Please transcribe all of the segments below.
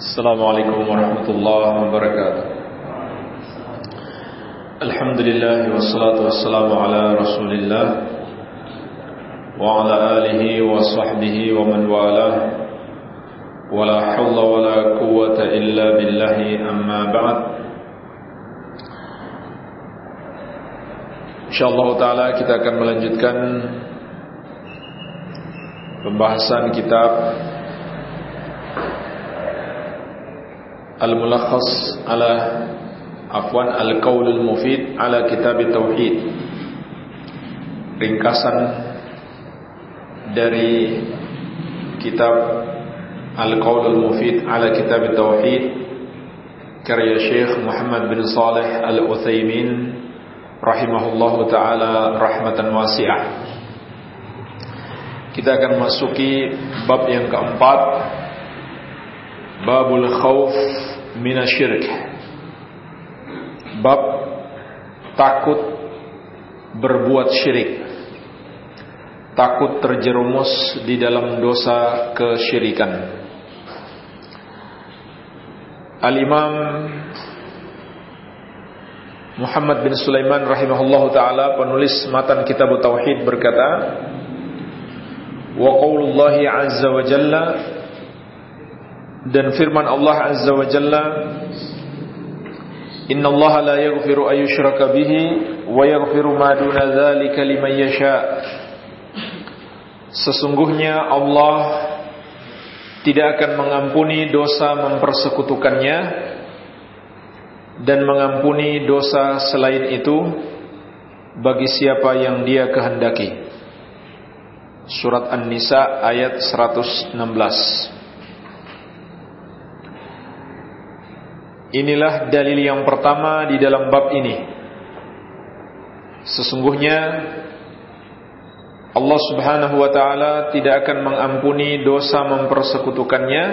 السلام عليكم ورحمة الله وبركاته الحمد لله والصلاة والسلام على رسول الله وعلى آله وصحبه ومن والاه ولا حول ولا قوة إلا بالله أما بعد InsyaAllah Ta'ala kita akan melanjutkan Pembahasan kitab Al-Mulakhas ala Afwan Al-Qawl Al-Mufid ala Kitab Tauhid Ringkasan Dari Kitab Al-Qawl Al-Mufid ala Kitab Tauhid Karya Syekh Muhammad bin Saleh Al-Uthaymin rahimahullahu taala rahmatan wasi'ah. Kita akan masuki bab yang keempat Babul khauf minasyirk Bab takut berbuat syirik. Takut terjerumus di dalam dosa kesyirikan. Al-Imam Muhammad bin Sulaiman rahimahullahu taala penulis matan kitab tauhid berkata wa qaulullahi azza wa jalla dan firman Allah azza wa jalla Inna Allah la yaghfiru an yushraka bihi wa yaghfiru ma duna dzalika liman yasha Sesungguhnya Allah tidak akan mengampuni dosa mempersekutukannya dan mengampuni dosa selain itu bagi siapa yang dia kehendaki. Surat An-Nisa ayat 116. Inilah dalil yang pertama di dalam bab ini. Sesungguhnya Allah Subhanahu wa taala tidak akan mengampuni dosa mempersekutukannya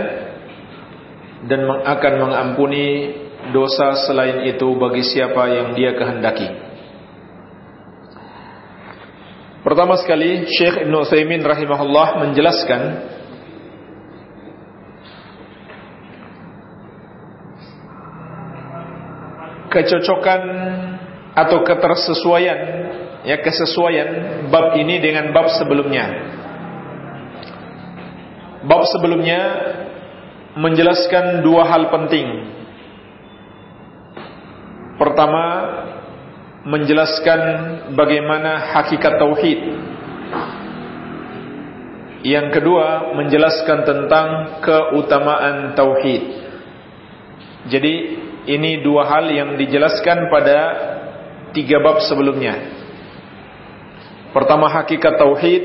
dan akan mengampuni dosa selain itu bagi siapa yang dia kehendaki. Pertama sekali Syekh Ibn Utsaimin rahimahullah menjelaskan kecocokan atau ketersesuaian ya kesesuaian bab ini dengan bab sebelumnya. Bab sebelumnya menjelaskan dua hal penting Pertama menjelaskan bagaimana hakikat tauhid. Yang kedua menjelaskan tentang keutamaan tauhid. Jadi ini dua hal yang dijelaskan pada tiga bab sebelumnya. Pertama hakikat tauhid,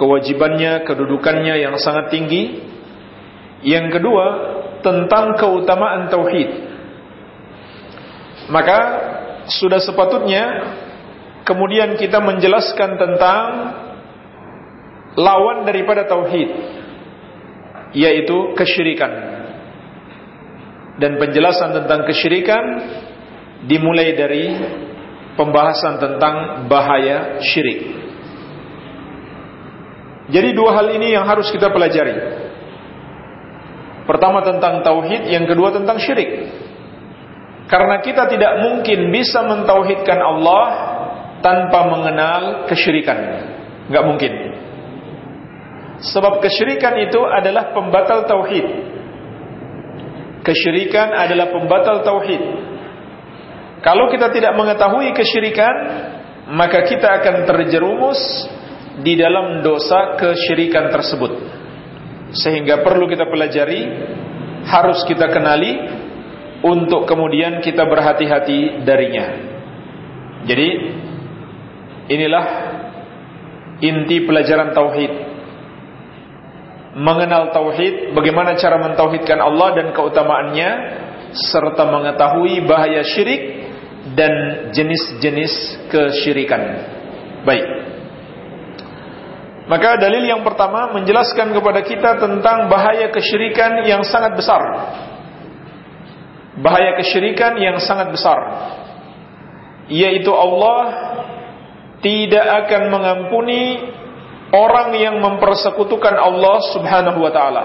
kewajibannya, kedudukannya yang sangat tinggi. Yang kedua tentang keutamaan tauhid maka sudah sepatutnya kemudian kita menjelaskan tentang lawan daripada tauhid yaitu kesyirikan. Dan penjelasan tentang kesyirikan dimulai dari pembahasan tentang bahaya syirik. Jadi dua hal ini yang harus kita pelajari. Pertama tentang tauhid, yang kedua tentang syirik. Karena kita tidak mungkin bisa mentauhidkan Allah tanpa mengenal kesyirikan. Enggak mungkin. Sebab kesyirikan itu adalah pembatal tauhid. Kesyirikan adalah pembatal tauhid. Kalau kita tidak mengetahui kesyirikan, maka kita akan terjerumus di dalam dosa kesyirikan tersebut. Sehingga perlu kita pelajari, harus kita kenali untuk kemudian kita berhati-hati darinya. Jadi inilah inti pelajaran tauhid. Mengenal tauhid, bagaimana cara mentauhidkan Allah dan keutamaannya serta mengetahui bahaya syirik dan jenis-jenis kesyirikan. Baik. Maka dalil yang pertama menjelaskan kepada kita tentang bahaya kesyirikan yang sangat besar bahaya kesyirikan yang sangat besar yaitu Allah tidak akan mengampuni orang yang mempersekutukan Allah Subhanahu wa taala.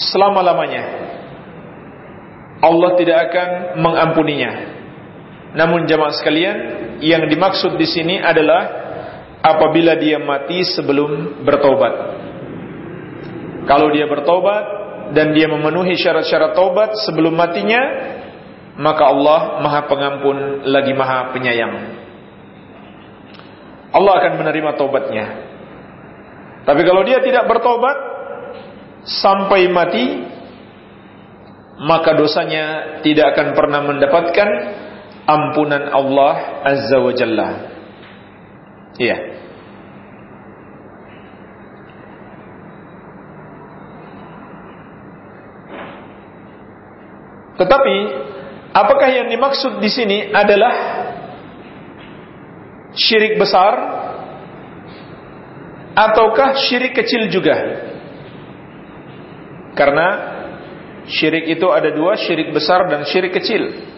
Selama-lamanya Allah tidak akan mengampuninya. Namun jemaah sekalian, yang dimaksud di sini adalah apabila dia mati sebelum bertobat. Kalau dia bertobat dan dia memenuhi syarat-syarat taubat sebelum matinya, maka Allah Maha Pengampun lagi Maha Penyayang. Allah akan menerima tobatnya. Tapi kalau dia tidak bertobat sampai mati, maka dosanya tidak akan pernah mendapatkan ampunan Allah Azza wa Jalla. Iya. Tetapi apakah yang dimaksud di sini adalah syirik besar ataukah syirik kecil juga? Karena syirik itu ada dua, syirik besar dan syirik kecil.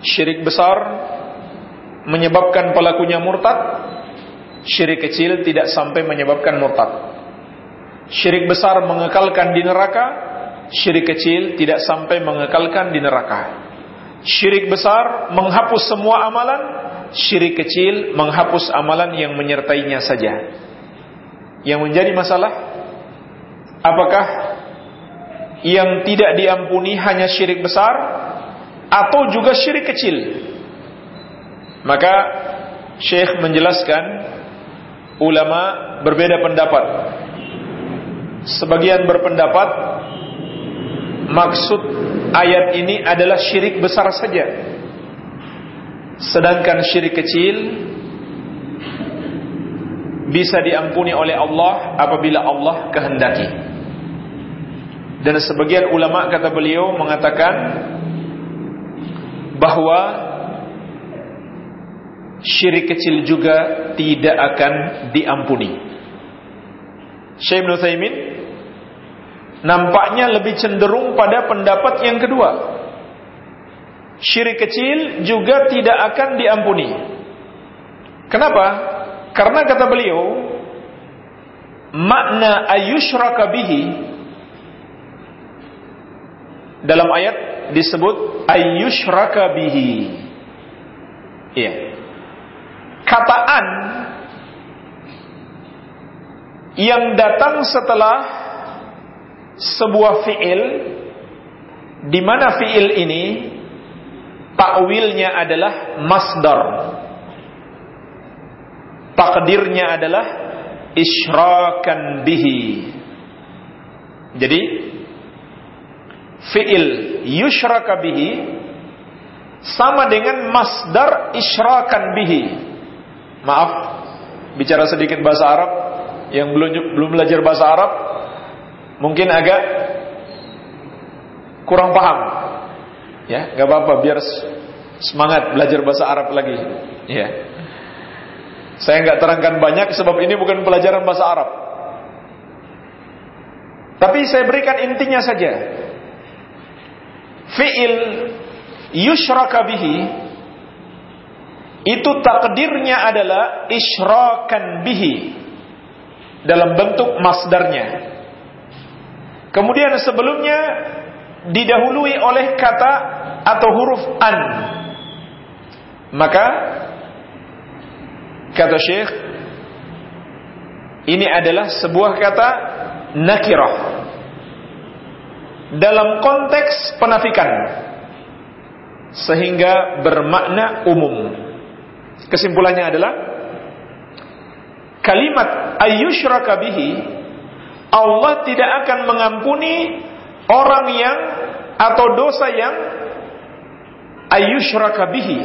Syirik besar menyebabkan pelakunya murtad, syirik kecil tidak sampai menyebabkan murtad. Syirik besar mengekalkan di neraka, syirik kecil tidak sampai mengekalkan di neraka. Syirik besar menghapus semua amalan, syirik kecil menghapus amalan yang menyertainya saja. Yang menjadi masalah apakah yang tidak diampuni hanya syirik besar atau juga syirik kecil. Maka Syekh menjelaskan ulama berbeda pendapat. Sebagian berpendapat maksud ayat ini adalah syirik besar saja. Sedangkan syirik kecil bisa diampuni oleh Allah apabila Allah kehendaki. Dan sebagian ulama kata beliau mengatakan bahwa syirik kecil juga tidak akan diampuni. Syekh Ibn Thaymin nampaknya lebih cenderung pada pendapat yang kedua. Syirik kecil juga tidak akan diampuni. Kenapa? Karena kata beliau, makna ayushraka bihi dalam ayat disebut ayyushraka bihi. Iya. Kataan yang datang setelah sebuah fiil di mana fiil ini takwilnya adalah masdar. Takdirnya adalah isyrakan bihi. Jadi fi'il yushraka bihi sama dengan masdar isyrakan bihi. Maaf, bicara sedikit bahasa Arab yang belum belum belajar bahasa Arab mungkin agak kurang paham. Ya, nggak apa-apa biar semangat belajar bahasa Arab lagi. Ya. Saya nggak terangkan banyak sebab ini bukan pelajaran bahasa Arab. Tapi saya berikan intinya saja fi'il yushraka bihi itu takdirnya adalah isyrakan bihi dalam bentuk masdarnya. Kemudian sebelumnya didahului oleh kata atau huruf an. Maka kata Syekh ini adalah sebuah kata nakirah dalam konteks penafikan sehingga bermakna umum. Kesimpulannya adalah kalimat ayyushraka bihi Allah tidak akan mengampuni orang yang atau dosa yang ayyushraka bihi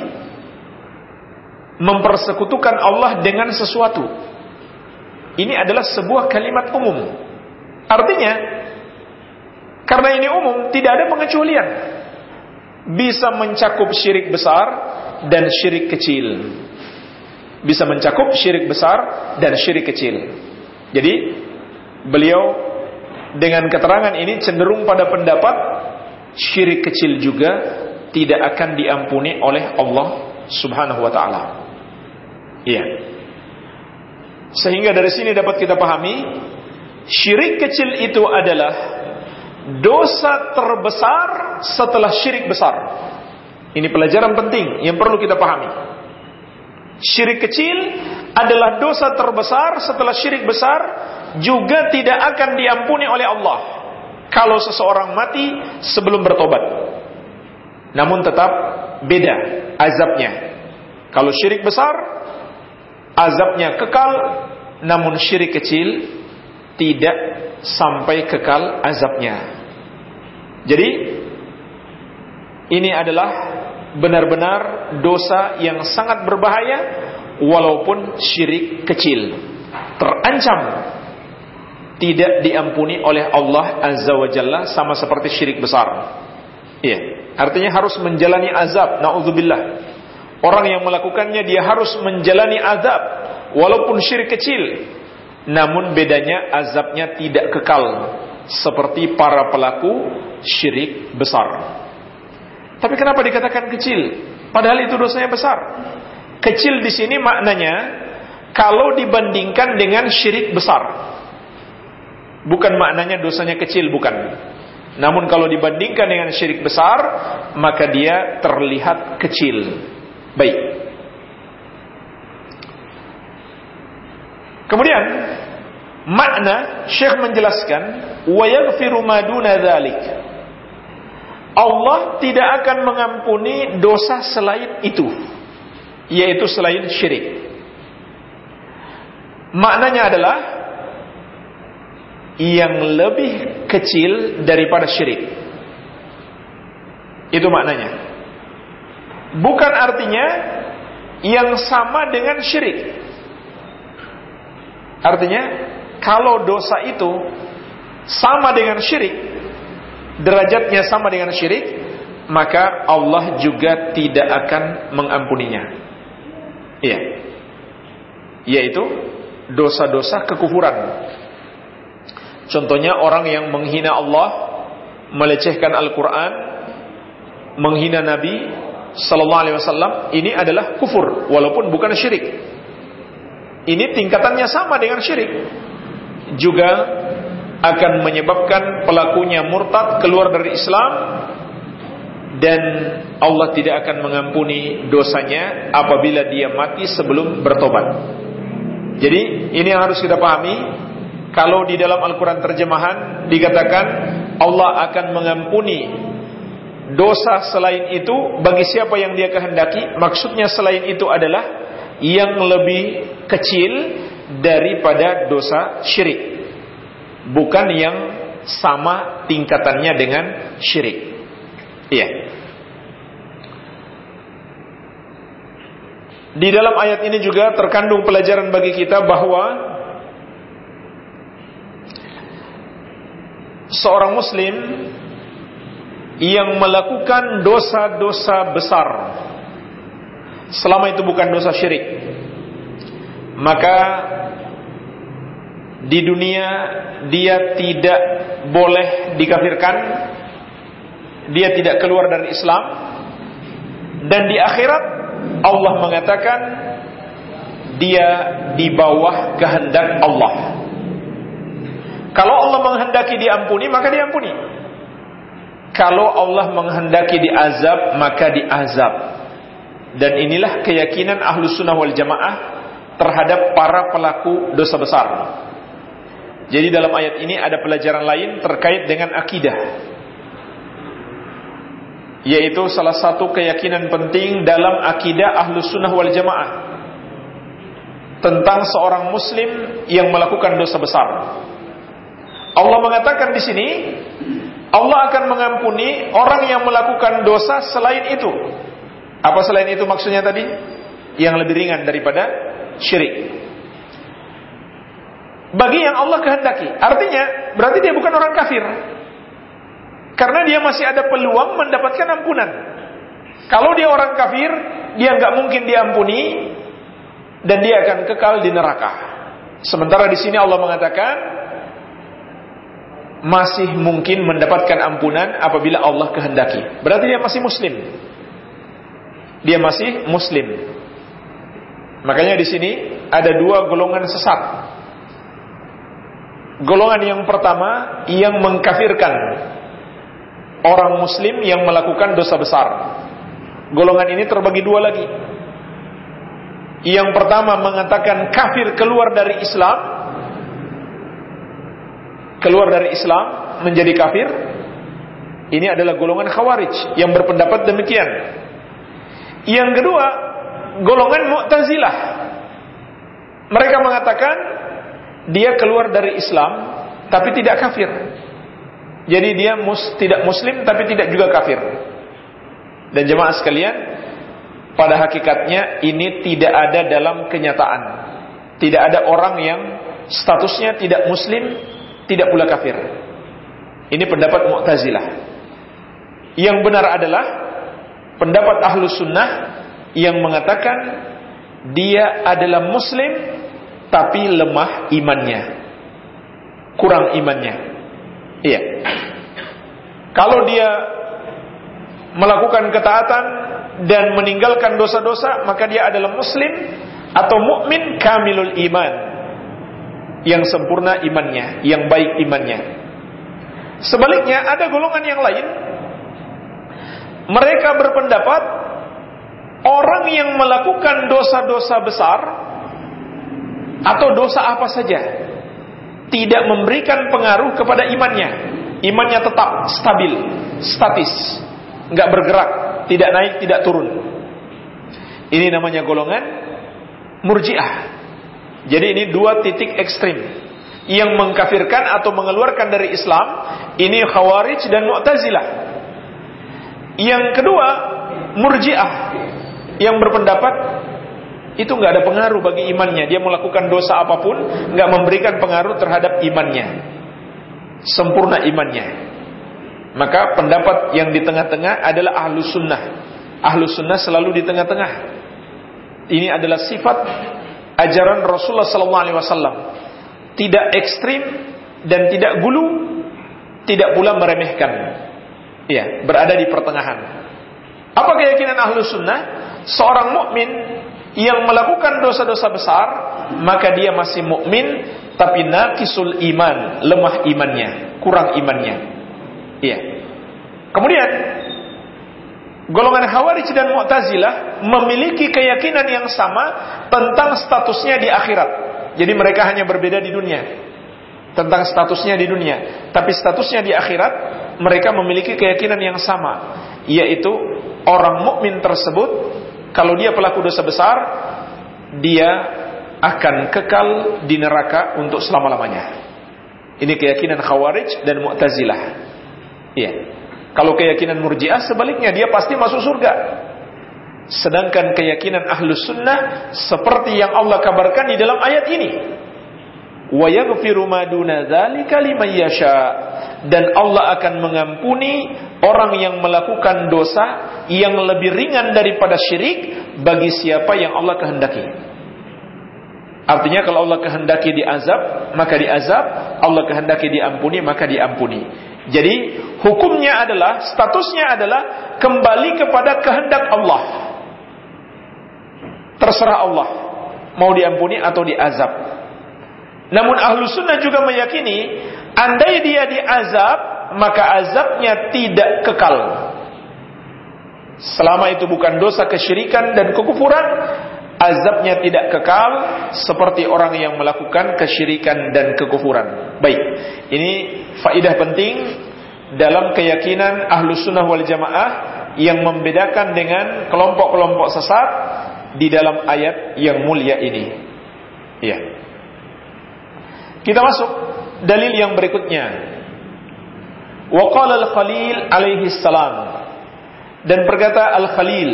mempersekutukan Allah dengan sesuatu. Ini adalah sebuah kalimat umum. Artinya karena ini umum, tidak ada pengecualian. Bisa mencakup syirik besar dan syirik kecil. Bisa mencakup syirik besar dan syirik kecil. Jadi, beliau dengan keterangan ini cenderung pada pendapat syirik kecil juga tidak akan diampuni oleh Allah Subhanahu wa taala. Iya. Sehingga dari sini dapat kita pahami syirik kecil itu adalah dosa terbesar setelah syirik besar. Ini pelajaran penting yang perlu kita pahami. Syirik kecil adalah dosa terbesar setelah syirik besar juga tidak akan diampuni oleh Allah kalau seseorang mati sebelum bertobat. Namun tetap beda azabnya. Kalau syirik besar azabnya kekal, namun syirik kecil tidak sampai kekal azabnya. Jadi ini adalah benar-benar dosa yang sangat berbahaya walaupun syirik kecil. Terancam tidak diampuni oleh Allah Azza wa Jalla sama seperti syirik besar. Iya, artinya harus menjalani azab, naudzubillah. Orang yang melakukannya dia harus menjalani azab walaupun syirik kecil. Namun bedanya azabnya tidak kekal seperti para pelaku syirik besar. Tapi kenapa dikatakan kecil? Padahal itu dosanya besar. Kecil di sini maknanya kalau dibandingkan dengan syirik besar. Bukan maknanya dosanya kecil, bukan. Namun kalau dibandingkan dengan syirik besar, maka dia terlihat kecil. Baik. Kemudian makna Syekh menjelaskan wa yaghfiru ma Allah tidak akan mengampuni dosa selain itu, yaitu selain syirik. Maknanya adalah yang lebih kecil daripada syirik. Itu maknanya. Bukan artinya yang sama dengan syirik. Artinya, kalau dosa itu sama dengan syirik, derajatnya sama dengan syirik, maka Allah juga tidak akan mengampuninya. Iya. Yaitu dosa-dosa kekufuran. Contohnya orang yang menghina Allah, melecehkan Al-Qur'an, menghina Nabi sallallahu alaihi wasallam, ini adalah kufur walaupun bukan syirik. Ini tingkatannya sama dengan syirik. Juga akan menyebabkan pelakunya murtad keluar dari Islam dan Allah tidak akan mengampuni dosanya apabila dia mati sebelum bertobat. Jadi ini yang harus kita pahami. Kalau di dalam Al-Quran terjemahan dikatakan Allah akan mengampuni dosa selain itu bagi siapa yang dia kehendaki. Maksudnya selain itu adalah yang lebih kecil daripada dosa syirik bukan yang sama tingkatannya dengan syirik. Iya. Di dalam ayat ini juga terkandung pelajaran bagi kita bahwa seorang muslim yang melakukan dosa-dosa besar. Selama itu bukan dosa syirik. Maka di dunia dia tidak boleh dikafirkan, dia tidak keluar dari Islam, dan di akhirat Allah mengatakan dia di bawah kehendak Allah. Kalau Allah menghendaki diampuni, maka diampuni. Kalau Allah menghendaki diazab, maka diazab. Dan inilah keyakinan ahlu sunnah wal jamaah terhadap para pelaku dosa besar. Jadi dalam ayat ini ada pelajaran lain terkait dengan akidah. Yaitu salah satu keyakinan penting dalam akidah ahlu sunnah wal jamaah. Tentang seorang muslim yang melakukan dosa besar. Allah mengatakan di sini, Allah akan mengampuni orang yang melakukan dosa selain itu. Apa selain itu maksudnya tadi? Yang lebih ringan daripada syirik bagi yang Allah kehendaki. Artinya, berarti dia bukan orang kafir. Karena dia masih ada peluang mendapatkan ampunan. Kalau dia orang kafir, dia nggak mungkin diampuni dan dia akan kekal di neraka. Sementara di sini Allah mengatakan masih mungkin mendapatkan ampunan apabila Allah kehendaki. Berarti dia masih muslim. Dia masih muslim. Makanya di sini ada dua golongan sesat Golongan yang pertama yang mengkafirkan orang muslim yang melakukan dosa besar. Golongan ini terbagi dua lagi. Yang pertama mengatakan kafir keluar dari Islam, keluar dari Islam menjadi kafir. Ini adalah golongan khawarij yang berpendapat demikian. Yang kedua, golongan Mu'tazilah. Mereka mengatakan dia keluar dari Islam tapi tidak kafir. Jadi dia mus, tidak muslim tapi tidak juga kafir. Dan jemaah sekalian, pada hakikatnya ini tidak ada dalam kenyataan. Tidak ada orang yang statusnya tidak muslim, tidak pula kafir. Ini pendapat Mu'tazilah. Yang benar adalah pendapat ahlu sunnah yang mengatakan dia adalah muslim tapi lemah imannya. Kurang imannya. Iya. Kalau dia melakukan ketaatan dan meninggalkan dosa-dosa, maka dia adalah muslim atau mukmin kamilul iman. Yang sempurna imannya, yang baik imannya. Sebaliknya ada golongan yang lain mereka berpendapat orang yang melakukan dosa-dosa besar atau dosa apa saja tidak memberikan pengaruh kepada imannya. Imannya tetap stabil, statis, nggak bergerak, tidak naik, tidak turun. Ini namanya golongan murjiah. Jadi ini dua titik ekstrim yang mengkafirkan atau mengeluarkan dari Islam. Ini khawarij dan mu'tazilah. Yang kedua murjiah yang berpendapat itu nggak ada pengaruh bagi imannya. Dia melakukan dosa apa pun, nggak memberikan pengaruh terhadap imannya. Sempurna imannya. Maka pendapat yang di tengah-tengah adalah ahlu sunnah. Ahlu sunnah selalu di tengah-tengah. Ini adalah sifat ajaran Rasulullah SAW. Tidak ekstrim dan tidak gulu, tidak pula meremehkan. Ya, berada di pertengahan. Apa keyakinan ahlu sunnah? Seorang mukmin yang melakukan dosa-dosa besar, maka dia masih mukmin tapi naqisul iman, lemah imannya, kurang imannya. Iya. Kemudian golongan Khawarij dan Mu'tazilah memiliki keyakinan yang sama tentang statusnya di akhirat. Jadi mereka hanya berbeda di dunia tentang statusnya di dunia, tapi statusnya di akhirat mereka memiliki keyakinan yang sama, yaitu orang mukmin tersebut kalau dia pelaku dosa besar, dia akan kekal di neraka untuk selama-lamanya. Ini keyakinan Khawarij dan Mu'tazilah. Iya. Kalau keyakinan Murji'ah sebaliknya dia pasti masuk surga. Sedangkan keyakinan Ahlus Sunnah seperti yang Allah kabarkan di dalam ayat ini. Dan Allah akan mengampuni orang yang melakukan dosa yang lebih ringan daripada syirik bagi siapa yang Allah kehendaki. Artinya kalau Allah kehendaki diazab, maka diazab, Allah kehendaki diampuni, maka diampuni. Jadi hukumnya adalah, statusnya adalah kembali kepada kehendak Allah. Terserah Allah mau diampuni atau diazab. Namun ahlu sunnah juga meyakini Andai dia diazab, maka azabnya tidak kekal. Selama itu bukan dosa kesyirikan dan kekufuran, azabnya tidak kekal seperti orang yang melakukan kesyirikan dan kekufuran. Baik, ini faidah penting dalam keyakinan ahlu sunnah wal jamaah yang membedakan dengan kelompok-kelompok sesat di dalam ayat yang mulia ini. Ya. Kita masuk dalil yang berikutnya. Wa qala al-Khalil alaihi salam dan berkata Al-Khalil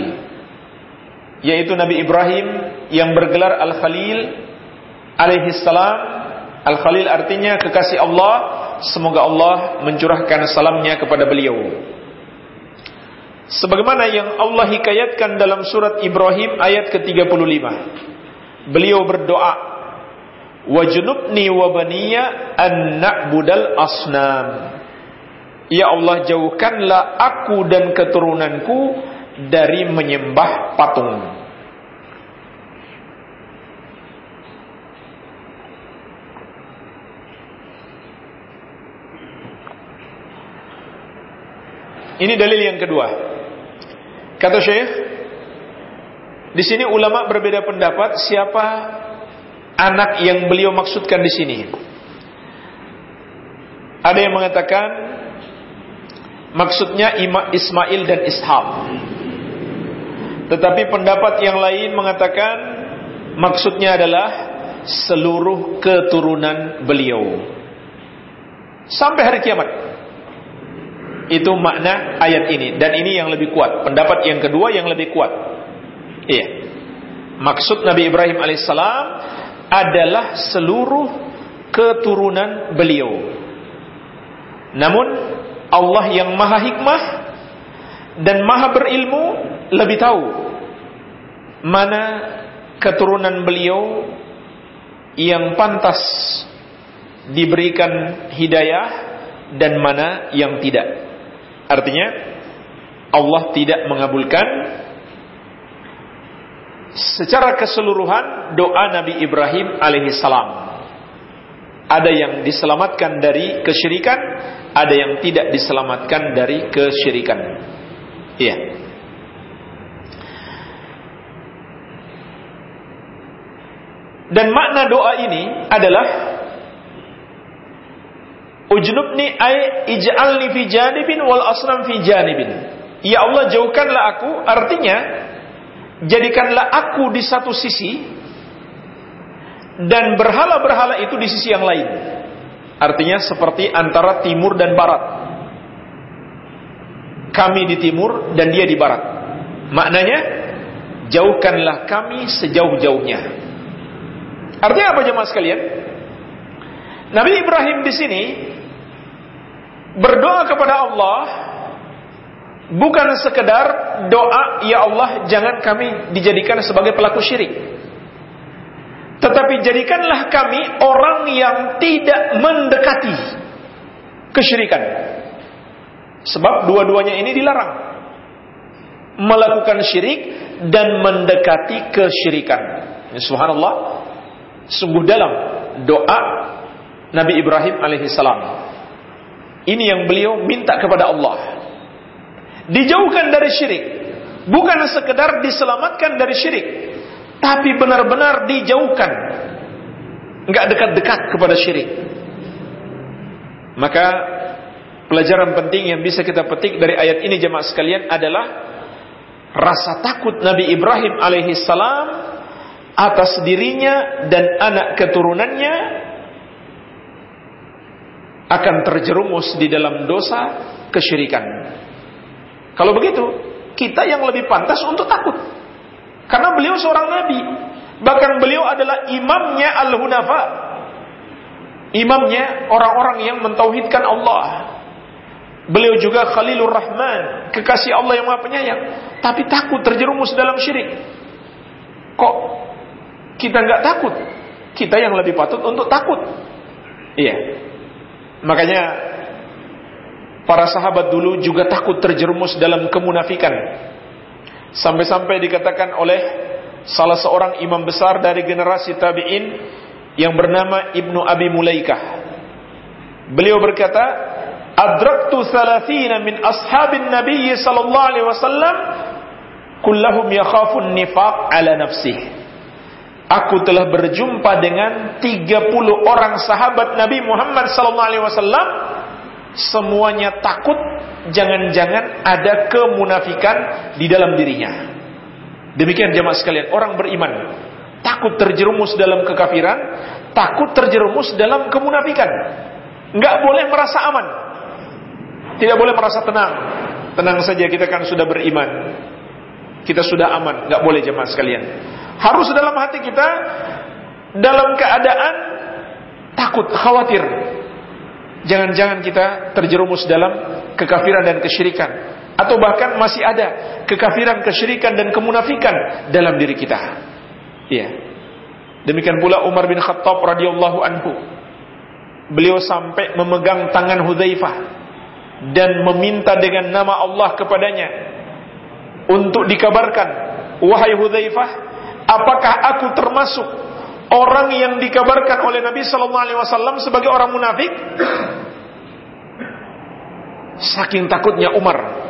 yaitu Nabi Ibrahim yang bergelar Al-Khalil alaihi salam. Al-Khalil artinya kekasih Allah. Semoga Allah mencurahkan salamnya kepada beliau. Sebagaimana yang Allah hikayatkan dalam surat Ibrahim ayat ke-35. Beliau berdoa wajnubni wa baniya an na'budal asnam. Ya Allah jauhkanlah aku dan keturunanku dari menyembah patung Ini dalil yang kedua. Kata Syekh, di sini ulama berbeda pendapat siapa anak yang beliau maksudkan di sini. Ada yang mengatakan maksudnya Ismail dan Ishak. Tetapi pendapat yang lain mengatakan maksudnya adalah seluruh keturunan beliau. Sampai hari kiamat. Itu makna ayat ini dan ini yang lebih kuat. Pendapat yang kedua yang lebih kuat. Iya. Maksud Nabi Ibrahim alaihissalam adalah seluruh keturunan beliau. Namun Allah yang maha hikmah dan maha berilmu lebih tahu mana keturunan beliau yang pantas diberikan hidayah dan mana yang tidak. Artinya Allah tidak mengabulkan secara keseluruhan doa Nabi Ibrahim alaihissalam. Ada yang diselamatkan dari kesyirikan, ada yang tidak diselamatkan dari kesyirikan. Iya. Dan makna doa ini adalah Ujnubni ay ij'alni fi janibin wal asnam fi janibin. Ya Allah jauhkanlah aku, artinya jadikanlah aku di satu sisi dan berhala-berhala itu di sisi yang lain. Artinya seperti antara timur dan barat. Kami di timur dan dia di barat. Maknanya jauhkanlah kami sejauh-jauhnya. Artinya apa jemaah sekalian? Nabi Ibrahim di sini berdoa kepada Allah bukan sekedar doa ya Allah jangan kami dijadikan sebagai pelaku syirik tetapi jadikanlah kami orang yang tidak mendekati kesyirikan sebab dua-duanya ini dilarang melakukan syirik dan mendekati kesyirikan subhanallah sungguh dalam doa Nabi Ibrahim alaihissalam ini yang beliau minta kepada Allah. Dijauhkan dari syirik. Bukan sekedar diselamatkan dari syirik. Tapi benar-benar dijauhkan. Enggak dekat-dekat kepada syirik. Maka pelajaran penting yang bisa kita petik dari ayat ini jemaah sekalian adalah rasa takut Nabi Ibrahim alaihi salam atas dirinya dan anak keturunannya akan terjerumus di dalam dosa kesyirikan. Kalau begitu, kita yang lebih pantas untuk takut. Karena beliau seorang nabi. Bahkan beliau adalah imamnya al-hunafa. Imamnya orang-orang yang mentauhidkan Allah. Beliau juga Khalilur Rahman, kekasih Allah yang Maha Penyayang, tapi takut terjerumus dalam syirik. Kok kita nggak takut? Kita yang lebih patut untuk takut. Iya. Makanya para sahabat dulu juga takut terjerumus dalam kemunafikan. Sampai-sampai dikatakan oleh salah seorang imam besar dari generasi tabi'in yang bernama Ibnu Abi Mulaikah. Beliau berkata, "Adraktu thalathina min ashabin Nabi sallallahu alaihi wasallam kullahum yakhafun nifaq ala nafsihi." Aku telah berjumpa dengan 30 orang sahabat Nabi Muhammad sallallahu alaihi wasallam semuanya takut jangan-jangan ada kemunafikan di dalam dirinya. Demikian jemaah sekalian, orang beriman takut terjerumus dalam kekafiran, takut terjerumus dalam kemunafikan. Enggak boleh merasa aman. Tidak boleh merasa tenang. Tenang saja kita kan sudah beriman. Kita sudah aman, enggak boleh jemaah sekalian. Harus dalam hati kita dalam keadaan takut, khawatir. Jangan-jangan kita terjerumus dalam kekafiran dan kesyirikan atau bahkan masih ada kekafiran, kesyirikan dan kemunafikan dalam diri kita. Iya. Demikian pula Umar bin Khattab radhiyallahu anhu. Beliau sampai memegang tangan Hudzaifah dan meminta dengan nama Allah kepadanya untuk dikabarkan, wahai Hudzaifah, apakah aku termasuk orang yang dikabarkan oleh Nabi Sallallahu Alaihi Wasallam sebagai orang munafik? Saking takutnya Umar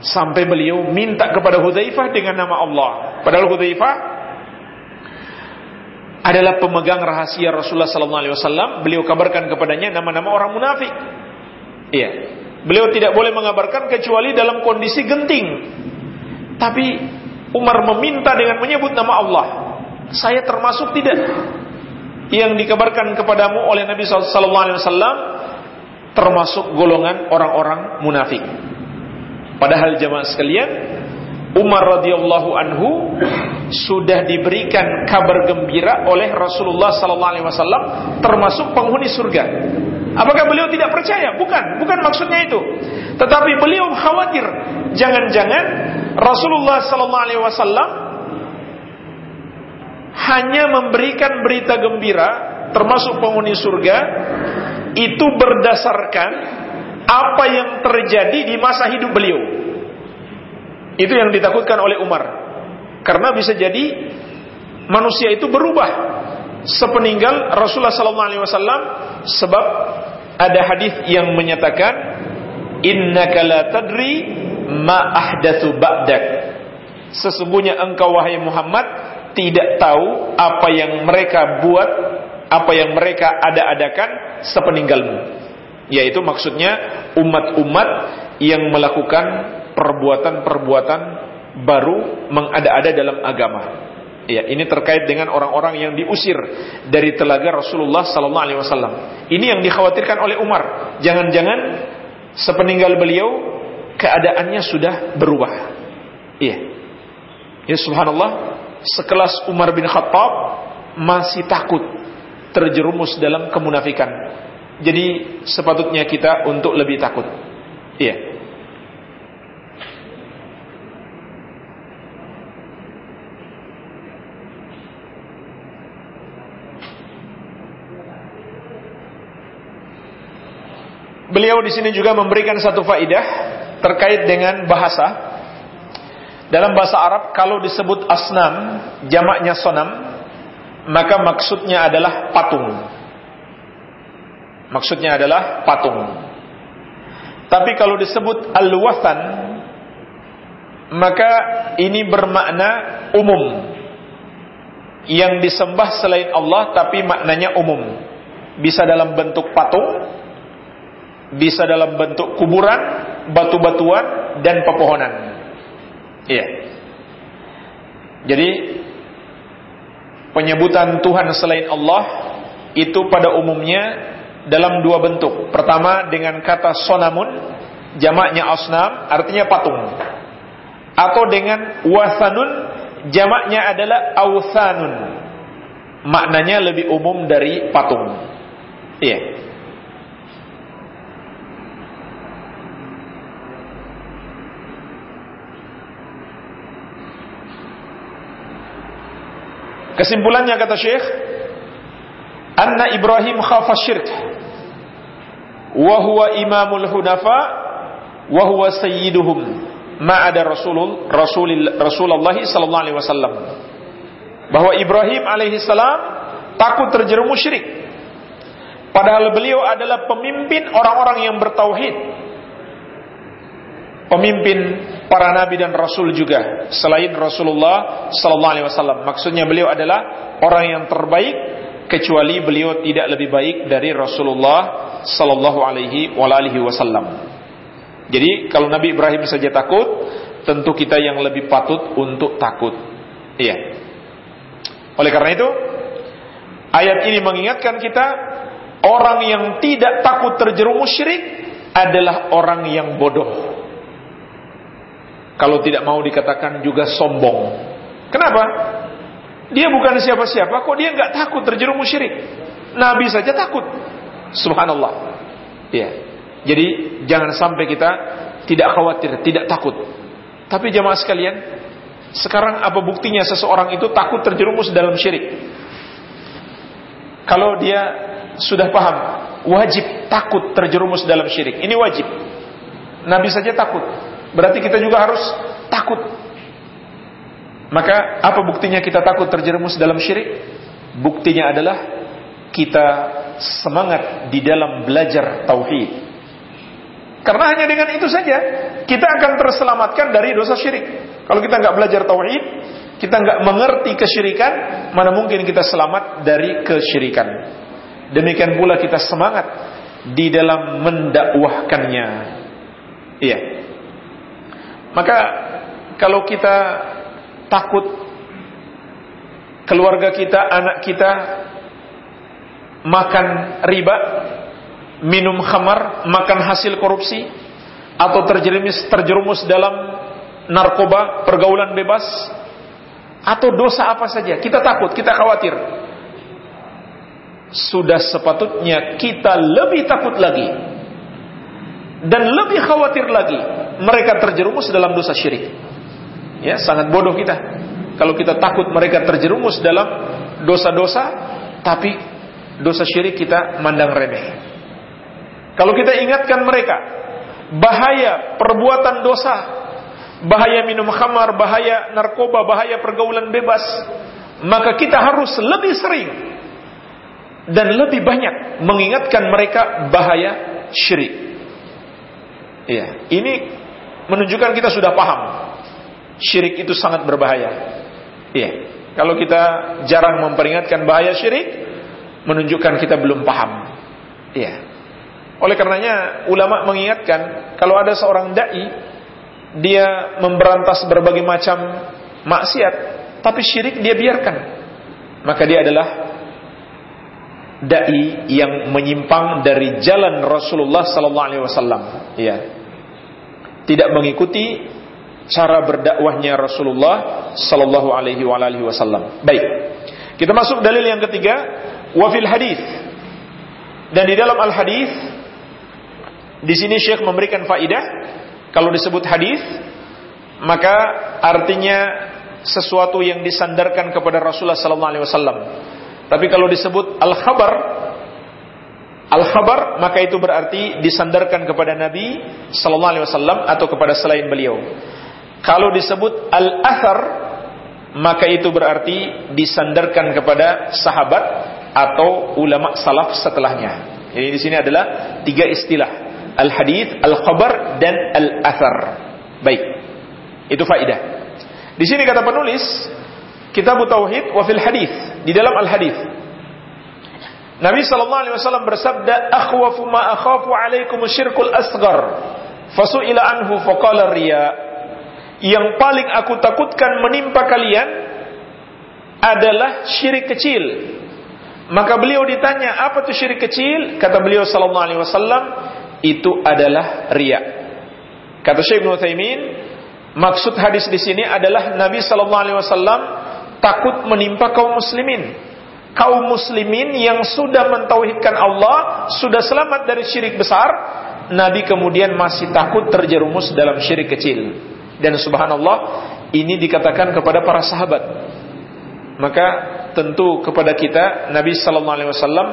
Sampai beliau minta kepada Hudzaifah dengan nama Allah. Padahal Hudzaifah adalah pemegang rahasia Rasulullah sallallahu alaihi wasallam, beliau kabarkan kepadanya nama-nama orang munafik. Iya. Beliau tidak boleh mengabarkan kecuali dalam kondisi genting. Tapi Umar meminta dengan menyebut nama Allah. Saya termasuk tidak yang dikabarkan kepadamu oleh Nabi sallallahu alaihi wasallam termasuk golongan orang-orang munafik. Padahal jemaah sekalian, Umar radhiyallahu anhu sudah diberikan kabar gembira oleh Rasulullah sallallahu alaihi wasallam termasuk penghuni surga. Apakah beliau tidak percaya? Bukan, bukan maksudnya itu. Tetapi beliau khawatir jangan-jangan Rasulullah sallallahu alaihi wasallam hanya memberikan berita gembira termasuk penghuni surga itu berdasarkan apa yang terjadi di masa hidup beliau. Itu yang ditakutkan oleh Umar. Karena bisa jadi manusia itu berubah sepeninggal Rasulullah sallallahu alaihi wasallam sebab ada hadis yang menyatakan innaka la tadri ma ahdatsu ba'dak. Sesungguhnya engkau wahai Muhammad tidak tahu apa yang mereka buat, apa yang mereka ada-adakan sepeninggalmu. Yaitu maksudnya umat-umat yang melakukan perbuatan-perbuatan baru mengada-ada dalam agama. Ya, ini terkait dengan orang-orang yang diusir dari telaga Rasulullah sallallahu alaihi wasallam. Ini yang dikhawatirkan oleh Umar. Jangan-jangan sepeninggal beliau keadaannya sudah berubah. Iya. Ya subhanallah, sekelas Umar bin Khattab masih takut terjerumus dalam kemunafikan. Jadi sepatutnya kita untuk lebih takut. Iya. Beliau di sini juga memberikan satu faidah terkait dengan bahasa. Dalam bahasa Arab kalau disebut asnam, jamaknya sonam, maka maksudnya adalah patung. Maksudnya adalah patung. Tapi kalau disebut al-wathan, maka ini bermakna umum. Yang disembah selain Allah tapi maknanya umum. Bisa dalam bentuk patung, bisa dalam bentuk kuburan, batu-batuan dan pepohonan. Iya. Jadi penyebutan Tuhan selain Allah itu pada umumnya dalam dua bentuk. Pertama dengan kata sonamun, jamaknya asnam, artinya patung. Atau dengan wasanun, jamaknya adalah awsanun. Maknanya lebih umum dari patung. Iya. Kesimpulannya kata Syekh, anna Ibrahim khafa syirk. Wa huwa imamul hunafa wa huwa sayyiduhum. Ma'ada rasulul rasulil rasulullah sallallahu alaihi wasallam. Bahwa Ibrahim alaihi salam takut terjerumus syirik. Padahal beliau adalah pemimpin orang-orang yang bertauhid. Pemimpin para nabi dan rasul juga selain Rasulullah sallallahu alaihi wasallam. Maksudnya beliau adalah orang yang terbaik kecuali beliau tidak lebih baik dari Rasulullah sallallahu alaihi wasallam. Jadi kalau Nabi Ibrahim saja takut, tentu kita yang lebih patut untuk takut. Iya. Oleh karena itu, ayat ini mengingatkan kita orang yang tidak takut terjerumus syirik adalah orang yang bodoh. Kalau tidak mau dikatakan juga sombong. Kenapa? Dia bukan siapa-siapa, kok dia nggak takut terjerumus syirik? Nabi saja takut. Subhanallah. Ya. Jadi jangan sampai kita tidak khawatir, tidak takut. Tapi jamaah sekalian, sekarang apa buktinya seseorang itu takut terjerumus dalam syirik? Kalau dia sudah paham, wajib takut terjerumus dalam syirik. Ini wajib. Nabi saja takut. Berarti kita juga harus takut. Maka apa buktinya kita takut terjerumus dalam syirik? Buktinya adalah kita semangat di dalam belajar tauhid. Karena hanya dengan itu saja kita akan terselamatkan dari dosa syirik. Kalau kita nggak belajar tauhid, kita nggak mengerti kesyirikan, mana mungkin kita selamat dari kesyirikan. Demikian pula kita semangat di dalam mendakwahkannya. Iya. Maka kalau kita takut keluarga kita, anak kita makan riba, minum khamar, makan hasil korupsi, atau terjerumus terjerumus dalam narkoba, pergaulan bebas, atau dosa apa saja, kita takut, kita khawatir. Sudah sepatutnya kita lebih takut lagi dan lebih khawatir lagi mereka terjerumus dalam dosa syirik. Ya, sangat bodoh kita kalau kita takut mereka terjerumus dalam dosa-dosa, tapi dosa syirik kita mandang remeh. Kalau kita ingatkan mereka bahaya perbuatan dosa, bahaya minum khamar, bahaya narkoba, bahaya pergaulan bebas, maka kita harus lebih sering dan lebih banyak mengingatkan mereka bahaya syirik. Iya, ini menunjukkan kita sudah paham syirik itu sangat berbahaya. Iya. Kalau kita jarang memperingatkan bahaya syirik, menunjukkan kita belum paham. Iya. Oleh karenanya ulama mengingatkan kalau ada seorang dai dia memberantas berbagai macam maksiat, tapi syirik dia biarkan. Maka dia adalah dai yang menyimpang dari jalan Rasulullah sallallahu alaihi wasallam. Iya. Tidak mengikuti cara berdakwahnya Rasulullah sallallahu alaihi wasallam. Baik. Kita masuk dalil yang ketiga, wa fil hadis. Dan di dalam al hadis di sini Syekh memberikan faidah kalau disebut hadis maka artinya sesuatu yang disandarkan kepada Rasulullah sallallahu alaihi wasallam. Tapi kalau disebut al khabar al khabar maka itu berarti disandarkan kepada Nabi sallallahu alaihi wasallam atau kepada selain beliau. Kalau disebut al-athar maka itu berarti disandarkan kepada sahabat atau ulama salaf setelahnya. Jadi di sini adalah tiga istilah: al-hadis, al-khabar dan al-athar. Baik. Itu faidah. Di sini kata penulis Kitab Tauhid wa fil hadis, di dalam al-hadis. Nabi sallallahu alaihi wasallam bersabda, "Akhwafu ma akhafu alaikum syirkul asghar." Fasu'ila anhu faqala riya yang paling aku takutkan menimpa kalian adalah syirik kecil. Maka beliau ditanya, apa itu syirik kecil? Kata beliau sallallahu alaihi wasallam, itu adalah riya. Kata Syekh Ibnu Utsaimin, maksud hadis di sini adalah Nabi sallallahu alaihi wasallam takut menimpa kaum muslimin. Kaum muslimin yang sudah mentauhidkan Allah, sudah selamat dari syirik besar, Nabi kemudian masih takut terjerumus dalam syirik kecil. Dan subhanallah ini dikatakan kepada para sahabat. Maka tentu kepada kita Nabi sallallahu alaihi wasallam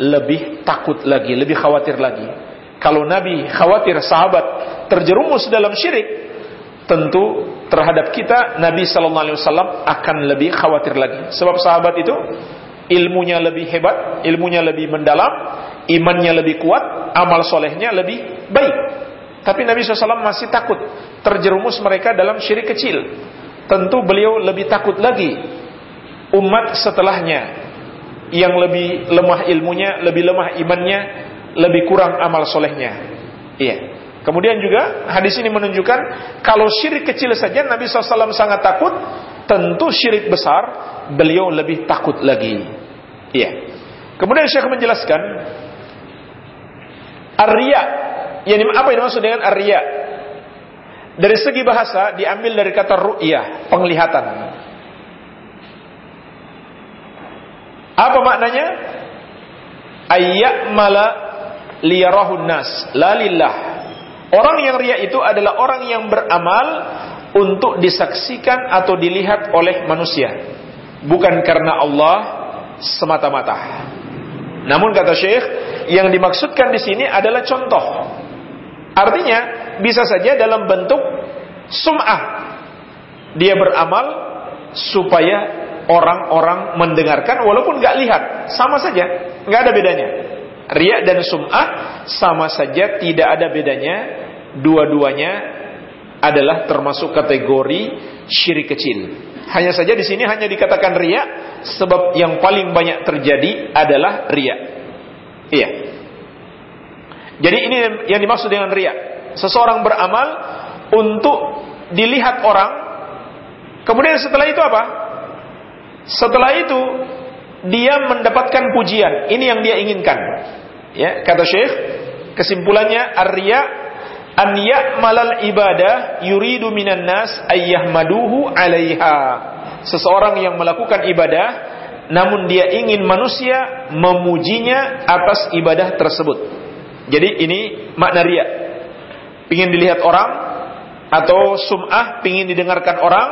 lebih takut lagi, lebih khawatir lagi. Kalau Nabi khawatir sahabat terjerumus dalam syirik, tentu terhadap kita Nabi sallallahu alaihi wasallam akan lebih khawatir lagi. Sebab sahabat itu ilmunya lebih hebat, ilmunya lebih mendalam, imannya lebih kuat, amal solehnya lebih baik. Tapi Nabi SAW masih takut terjerumus mereka dalam syirik kecil. Tentu beliau lebih takut lagi umat setelahnya yang lebih lemah ilmunya, lebih lemah imannya, lebih kurang amal solehnya. Iya. Kemudian juga hadis ini menunjukkan kalau syirik kecil saja Nabi SAW sangat takut, tentu syirik besar beliau lebih takut lagi. Iya. Kemudian Syekh menjelaskan Arya yang apa yang dimaksud dengan arya? Dari segi bahasa diambil dari kata ru'yah, penglihatan. Apa maknanya? Ayyamala liyarahun nas, la lillah. Orang yang ria itu adalah orang yang beramal untuk disaksikan atau dilihat oleh manusia, bukan karena Allah semata-mata. Namun kata Syekh, yang dimaksudkan di sini adalah contoh. Artinya bisa saja dalam bentuk sum'ah. Dia beramal supaya orang-orang mendengarkan walaupun nggak lihat, sama saja, nggak ada bedanya. Ria dan sum'ah sama saja tidak ada bedanya dua-duanya adalah termasuk kategori syirik kecil. Hanya saja di sini hanya dikatakan riya sebab yang paling banyak terjadi adalah riya. Iya. Jadi ini yang dimaksud dengan riya. Seseorang beramal untuk dilihat orang. Kemudian setelah itu apa? Setelah itu dia mendapatkan pujian. Ini yang dia inginkan. Ya, kata Syekh, kesimpulannya ar-riya an ya'malal ibadah yuridu minan nas ayyahmaduhu 'alaiha. Seseorang yang melakukan ibadah namun dia ingin manusia memujinya atas ibadah tersebut. Jadi ini makna riya. Pingin dilihat orang atau sum'ah pingin didengarkan orang,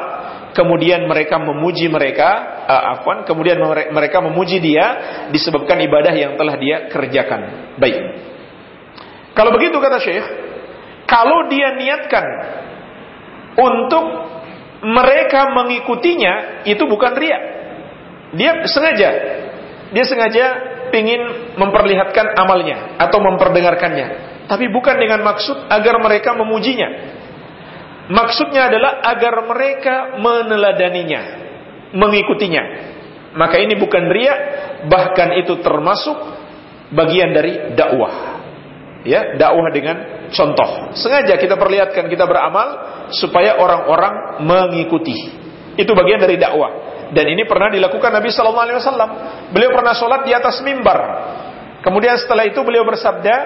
kemudian mereka memuji mereka, uh, afwan, kemudian mereka memuji dia disebabkan ibadah yang telah dia kerjakan. Baik. Kalau begitu kata Syekh, kalau dia niatkan untuk mereka mengikutinya, itu bukan ria. Dia sengaja, dia sengaja ingin memperlihatkan amalnya atau memperdengarkannya, tapi bukan dengan maksud agar mereka memujinya. Maksudnya adalah agar mereka meneladaninya, mengikutinya. Maka ini bukan ria, bahkan itu termasuk bagian dari dakwah. Ya, dakwah dengan contoh. Sengaja kita perlihatkan kita beramal supaya orang-orang mengikuti. Itu bagian dari dakwah. Dan ini pernah dilakukan Nabi Sallallahu Alaihi Wasallam. Beliau pernah sholat di atas mimbar. Kemudian setelah itu beliau bersabda,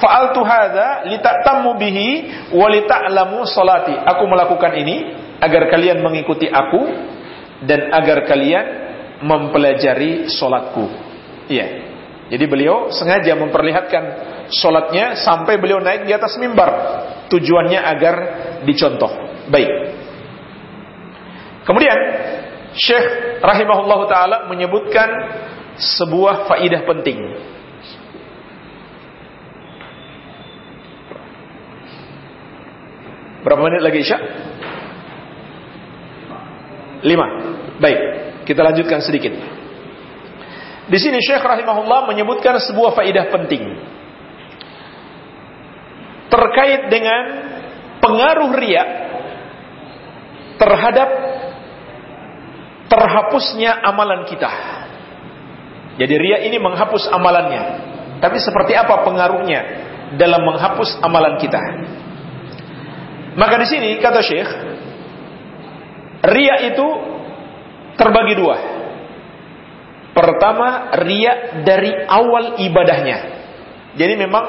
fa'altu hadza lita'tammu bihi wa lita'lamu salati. Aku melakukan ini agar kalian mengikuti aku dan agar kalian mempelajari salatku. Iya. Jadi beliau sengaja memperlihatkan salatnya sampai beliau naik di atas mimbar. Tujuannya agar dicontoh. Baik. Kemudian Syekh rahimahullah taala menyebutkan sebuah faidah penting Berapa menit lagi Isya? Lima. Baik, kita lanjutkan sedikit. Di sini Syekh rahimahullah menyebutkan sebuah faidah penting terkait dengan pengaruh riak terhadap terhapusnya amalan kita. Jadi riak ini menghapus amalannya. Tapi seperti apa pengaruhnya dalam menghapus amalan kita? Maka di sini kata Syekh, ria itu terbagi dua. Pertama, ria dari awal ibadahnya. Jadi memang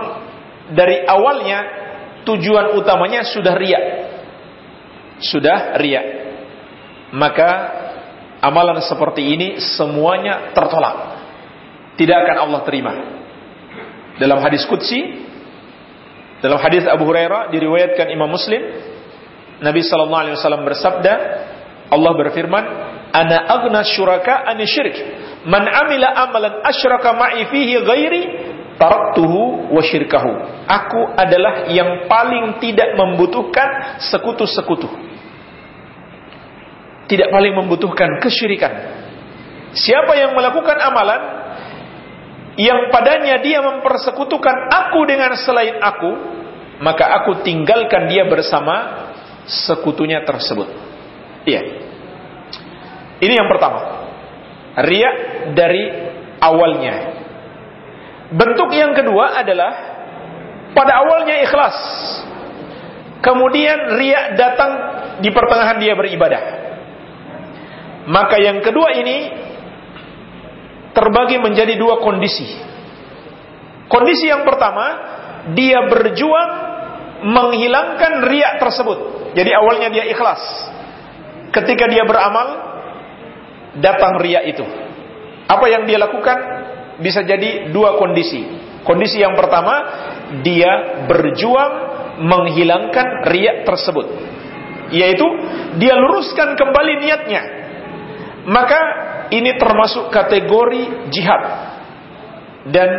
dari awalnya tujuan utamanya sudah ria. Sudah ria. Maka amalan seperti ini semuanya tertolak. Tidak akan Allah terima. Dalam hadis Qudsi, dalam hadis Abu Hurairah diriwayatkan Imam Muslim, Nabi sallallahu alaihi wasallam bersabda, Allah berfirman, "Ana aghna syuraka an. Man amila amalan asyraka ma'i fihi ghairi, taraktuhu wa syirkahu." Aku adalah yang paling tidak membutuhkan sekutu-sekutu. Tidak paling membutuhkan kesyirikan. Siapa yang melakukan amalan yang padanya dia mempersekutukan aku dengan selain aku, maka aku tinggalkan dia bersama sekutunya tersebut. Iya. Ini yang pertama. Ria dari awalnya. Bentuk yang kedua adalah pada awalnya ikhlas. Kemudian ria datang di pertengahan dia beribadah. Maka yang kedua ini terbagi menjadi dua kondisi. Kondisi yang pertama, dia berjuang menghilangkan riak tersebut. Jadi awalnya dia ikhlas. Ketika dia beramal, datang riak itu. Apa yang dia lakukan bisa jadi dua kondisi. Kondisi yang pertama, dia berjuang menghilangkan riak tersebut. Yaitu dia luruskan kembali niatnya. Maka ini termasuk kategori jihad dan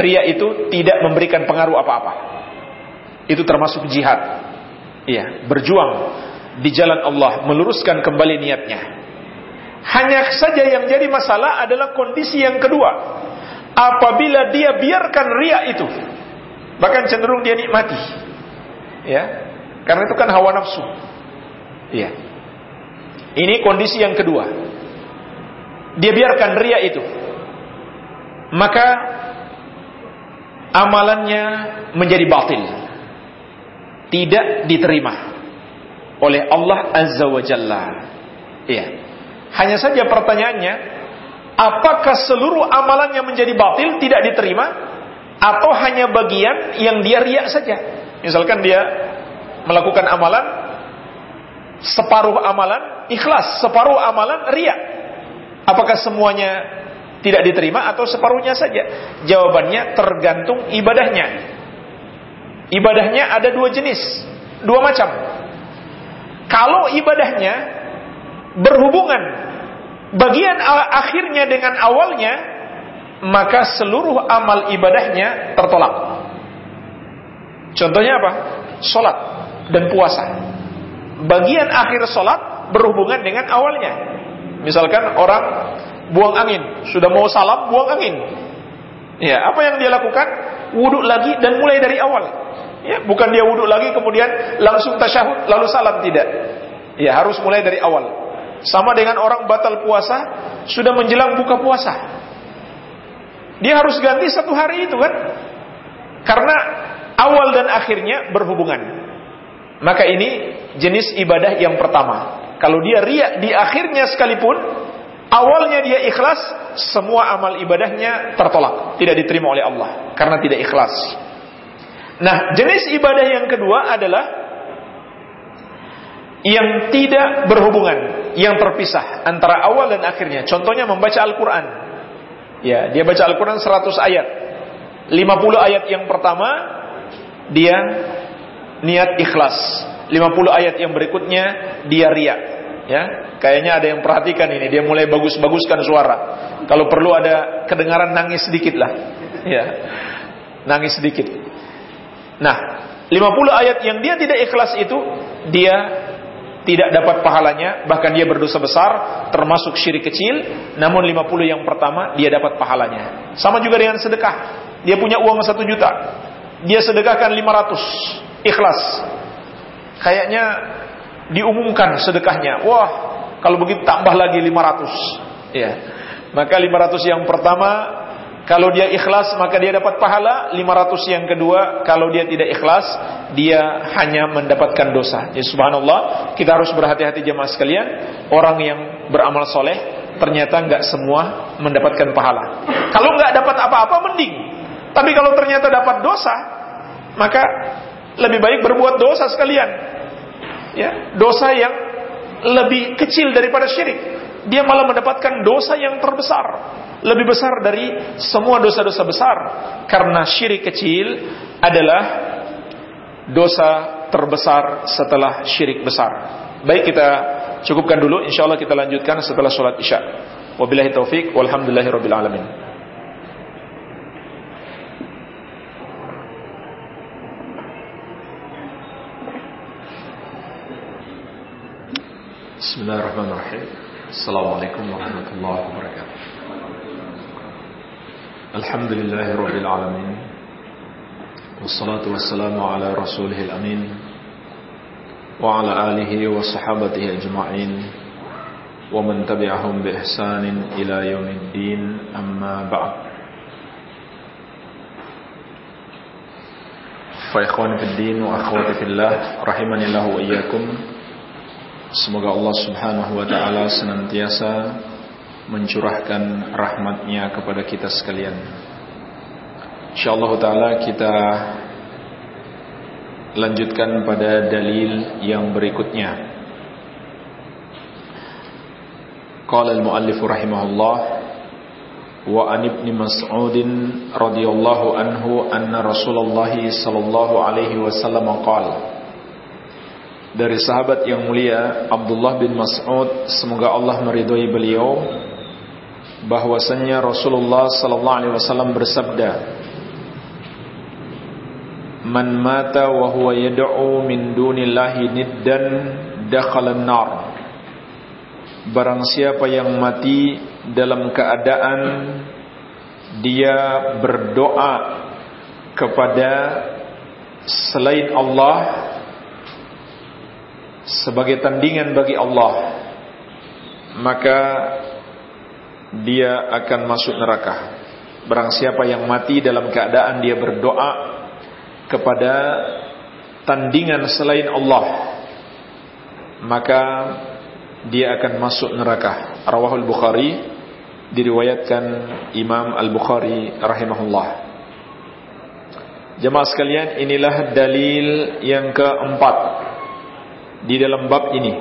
ria itu tidak memberikan pengaruh apa-apa. Itu termasuk jihad. Iya, berjuang di jalan Allah, meluruskan kembali niatnya. Hanya saja yang jadi masalah adalah kondisi yang kedua. Apabila dia biarkan ria itu, bahkan cenderung dia nikmati. Ya. Karena itu kan hawa nafsu. Iya. Ini kondisi yang kedua. Dia biarkan ria itu. Maka amalannya menjadi batil. Tidak diterima oleh Allah Azza wa Jalla. Iya. Hanya saja pertanyaannya, apakah seluruh amalannya menjadi batil tidak diterima atau hanya bagian yang dia riak saja? Misalkan dia melakukan amalan separuh amalan ikhlas, separuh amalan riak. Apakah semuanya tidak diterima atau separuhnya saja? Jawabannya tergantung ibadahnya. Ibadahnya ada dua jenis, dua macam. Kalau ibadahnya berhubungan bagian akhirnya dengan awalnya, maka seluruh amal ibadahnya tertolak. Contohnya apa? Salat dan puasa. Bagian akhir salat berhubungan dengan awalnya. Misalkan orang buang angin, sudah mau salam buang angin. Ya, apa yang dia lakukan? Wudhu lagi dan mulai dari awal. Ya, bukan dia wudhu lagi kemudian langsung tasyahud lalu salam tidak. Ya, harus mulai dari awal. Sama dengan orang batal puasa sudah menjelang buka puasa. Dia harus ganti satu hari itu kan? Karena awal dan akhirnya berhubungan. Maka ini jenis ibadah yang pertama. Kalau dia riak di akhirnya sekalipun, awalnya dia ikhlas, semua amal ibadahnya tertolak, tidak diterima oleh Allah karena tidak ikhlas. Nah, jenis ibadah yang kedua adalah yang tidak berhubungan, yang terpisah antara awal dan akhirnya. Contohnya membaca Al-Qur'an. Ya, dia baca Al-Qur'an 100 ayat. 50 ayat yang pertama dia niat ikhlas. 50 ayat yang berikutnya dia riak. Ya, kayaknya ada yang perhatikan ini. Dia mulai bagus-baguskan suara. Kalau perlu ada kedengaran nangis sedikit lah. Ya, nangis sedikit. Nah, 50 ayat yang dia tidak ikhlas itu dia tidak dapat pahalanya, bahkan dia berdosa besar, termasuk syirik kecil, namun 50 yang pertama dia dapat pahalanya. Sama juga dengan sedekah. Dia punya uang 1 juta. Dia sedekahkan 500. Ikhlas. Kayaknya diumumkan sedekahnya. Wah, kalau begitu tambah lagi 500. Ya. Maka 500 yang pertama kalau dia ikhlas maka dia dapat pahala. 500 yang kedua kalau dia tidak ikhlas dia hanya mendapatkan dosa. Ya subhanallah. Kita harus berhati-hati jemaah sekalian. Orang yang beramal soleh ternyata nggak semua mendapatkan pahala. Kalau nggak dapat apa-apa mending. Tapi kalau ternyata dapat dosa maka lebih baik berbuat dosa sekalian. Ya dosa yang lebih kecil daripada syirik. Dia malah mendapatkan dosa yang terbesar lebih besar dari semua dosa-dosa besar karena syirik kecil adalah dosa terbesar setelah syirik besar. Baik kita cukupkan dulu insyaallah kita lanjutkan setelah sholat Isya. Wabillahi taufik walhamdulillahirabbil alamin. Bismillahirrahmanirrahim. Assalamualaikum warahmatullahi wabarakatuh. الحمد لله رب العالمين والصلاة والسلام على رسوله الأمين وعلى آله وصحابته أجمعين ومن تبعهم بإحسان إلى يوم الدين أما بعد. فإخوان في الدين وأخواتي في الله رحمني الله وإياكم. Semoga Allah subhanahu wa ta'ala senantiasa mencurahkan rahmatnya kepada kita sekalian. InsyaAllah ta'ala kita lanjutkan pada dalil yang berikutnya. Qala al-muallif rahimahullah wa an ibn Mas'ud radhiyallahu anhu anna Rasulullah sallallahu alaihi wasallam qala dari sahabat yang mulia Abdullah bin Mas'ud semoga Allah meridhai beliau bahwasannya Rasulullah sallallahu alaihi wasallam bersabda Man mata wa huwa yad'u min dunillahi niddan dakhala an-nar. Barang siapa yang mati dalam keadaan dia berdoa kepada selain Allah sebagai tandingan bagi Allah maka dia akan masuk neraka. Barang siapa yang mati dalam keadaan dia berdoa kepada tandingan selain Allah maka dia akan masuk neraka. Rawahul bukhari diriwayatkan Imam al-Bukhari rahimahullah. Jemaah sekalian, inilah dalil yang keempat di dalam bab ini.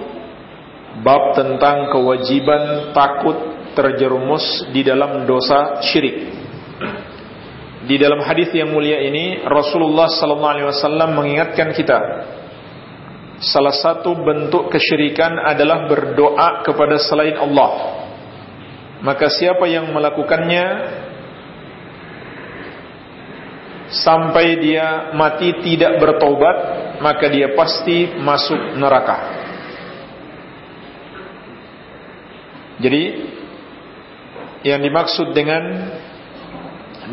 Bab tentang kewajiban takut terjerumus di dalam dosa syirik. Di dalam hadis yang mulia ini Rasulullah sallallahu alaihi wasallam mengingatkan kita salah satu bentuk kesyirikan adalah berdoa kepada selain Allah. Maka siapa yang melakukannya sampai dia mati tidak bertobat maka dia pasti masuk neraka jadi yang dimaksud dengan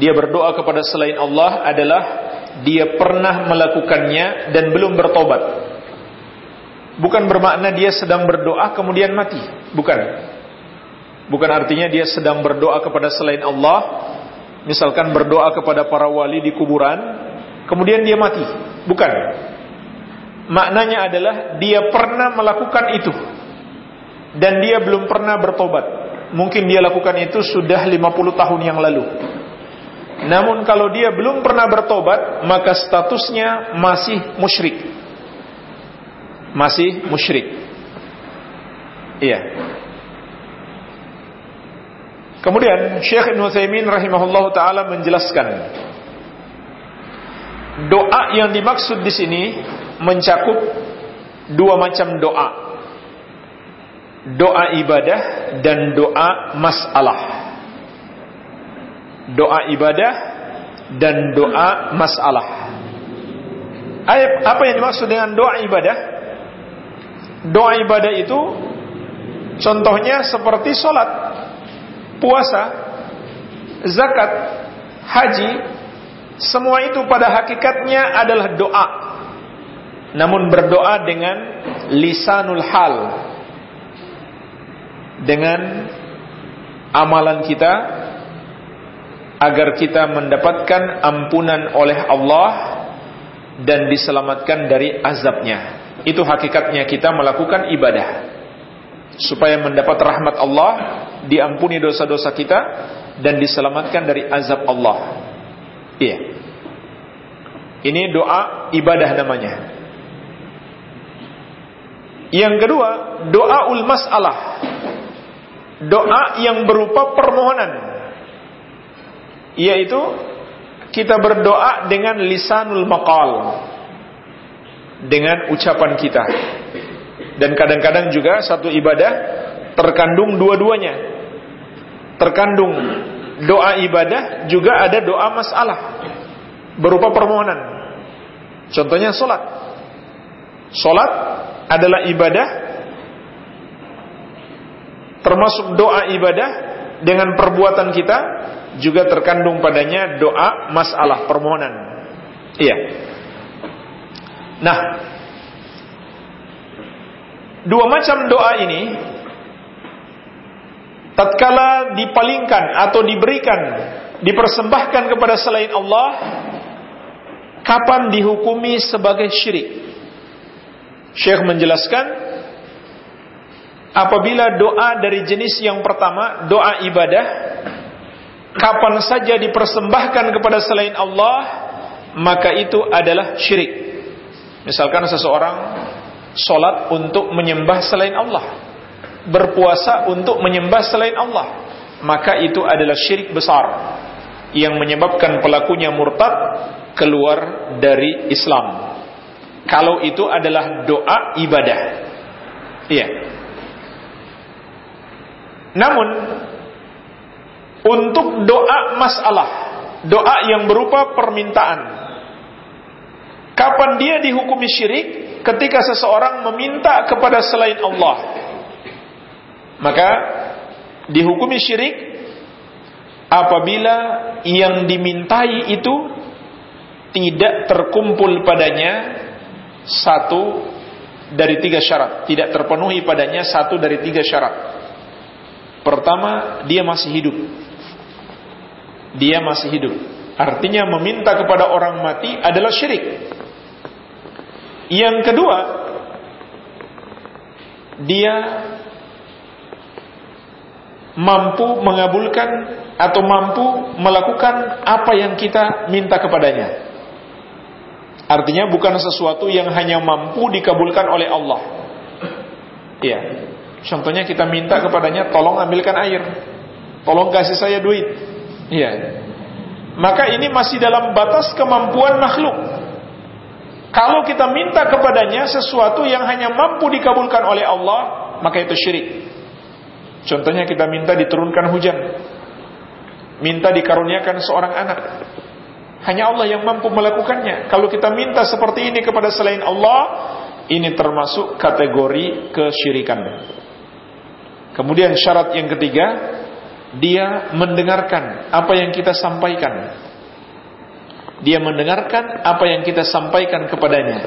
dia berdoa kepada selain Allah adalah dia pernah melakukannya dan belum bertobat bukan bermakna dia sedang berdoa kemudian mati bukan bukan artinya dia sedang berdoa kepada selain Allah misalkan berdoa kepada para wali di kuburan, kemudian dia mati. Bukan. Maknanya adalah dia pernah melakukan itu. Dan dia belum pernah bertobat. Mungkin dia lakukan itu sudah 50 tahun yang lalu. Namun kalau dia belum pernah bertobat, maka statusnya masih musyrik. Masih musyrik. Iya. Kemudian Syekh Ibn Utsaimin rahimahullah taala menjelaskan doa yang dimaksud di sini mencakup dua macam doa. Doa ibadah dan doa masalah. Doa ibadah dan doa masalah. Apa yang dimaksud dengan doa ibadah? Doa ibadah itu contohnya seperti solat puasa, zakat, haji, semua itu pada hakikatnya adalah doa. Namun berdoa dengan lisanul hal. Dengan amalan kita agar kita mendapatkan ampunan oleh Allah dan diselamatkan dari azabnya. Itu hakikatnya kita melakukan ibadah supaya mendapat rahmat Allah diampuni dosa-dosa kita dan diselamatkan dari azab Allah. Iya. Ini doa ibadah namanya. Yang kedua, doa ul masalah. Doa yang berupa permohonan. Yaitu kita berdoa dengan lisanul maqal. Dengan ucapan kita. Dan kadang-kadang juga satu ibadah terkandung dua-duanya terkandung doa ibadah juga ada doa masalah berupa permohonan. Contohnya solat. Solat adalah ibadah termasuk doa ibadah dengan perbuatan kita juga terkandung padanya doa masalah permohonan. Iya. Nah, dua macam doa ini tatkala dipalingkan atau diberikan dipersembahkan kepada selain Allah kapan dihukumi sebagai syirik Syekh menjelaskan apabila doa dari jenis yang pertama doa ibadah kapan saja dipersembahkan kepada selain Allah maka itu adalah syirik misalkan seseorang solat untuk menyembah selain Allah berpuasa untuk menyembah selain Allah, maka itu adalah syirik besar yang menyebabkan pelakunya murtad keluar dari Islam. Kalau itu adalah doa ibadah. Iya. Namun untuk doa masalah, doa yang berupa permintaan. Kapan dia dihukumi syirik? Ketika seseorang meminta kepada selain Allah maka dihukumi syirik apabila yang dimintai itu tidak terkumpul padanya satu dari tiga syarat, tidak terpenuhi padanya satu dari tiga syarat. Pertama, dia masih hidup. Dia masih hidup. Artinya meminta kepada orang mati adalah syirik. Yang kedua, dia mampu mengabulkan atau mampu melakukan apa yang kita minta kepadanya. Artinya bukan sesuatu yang hanya mampu dikabulkan oleh Allah. Iya. Contohnya kita minta kepadanya tolong ambilkan air. Tolong kasih saya duit. Iya. Maka ini masih dalam batas kemampuan makhluk. Kalau kita minta kepadanya sesuatu yang hanya mampu dikabulkan oleh Allah, maka itu syirik. Contohnya kita minta diturunkan hujan. Minta dikaruniakan seorang anak. Hanya Allah yang mampu melakukannya. Kalau kita minta seperti ini kepada selain Allah, ini termasuk kategori kesyirikan. Kemudian syarat yang ketiga, dia mendengarkan apa yang kita sampaikan. Dia mendengarkan apa yang kita sampaikan kepadanya.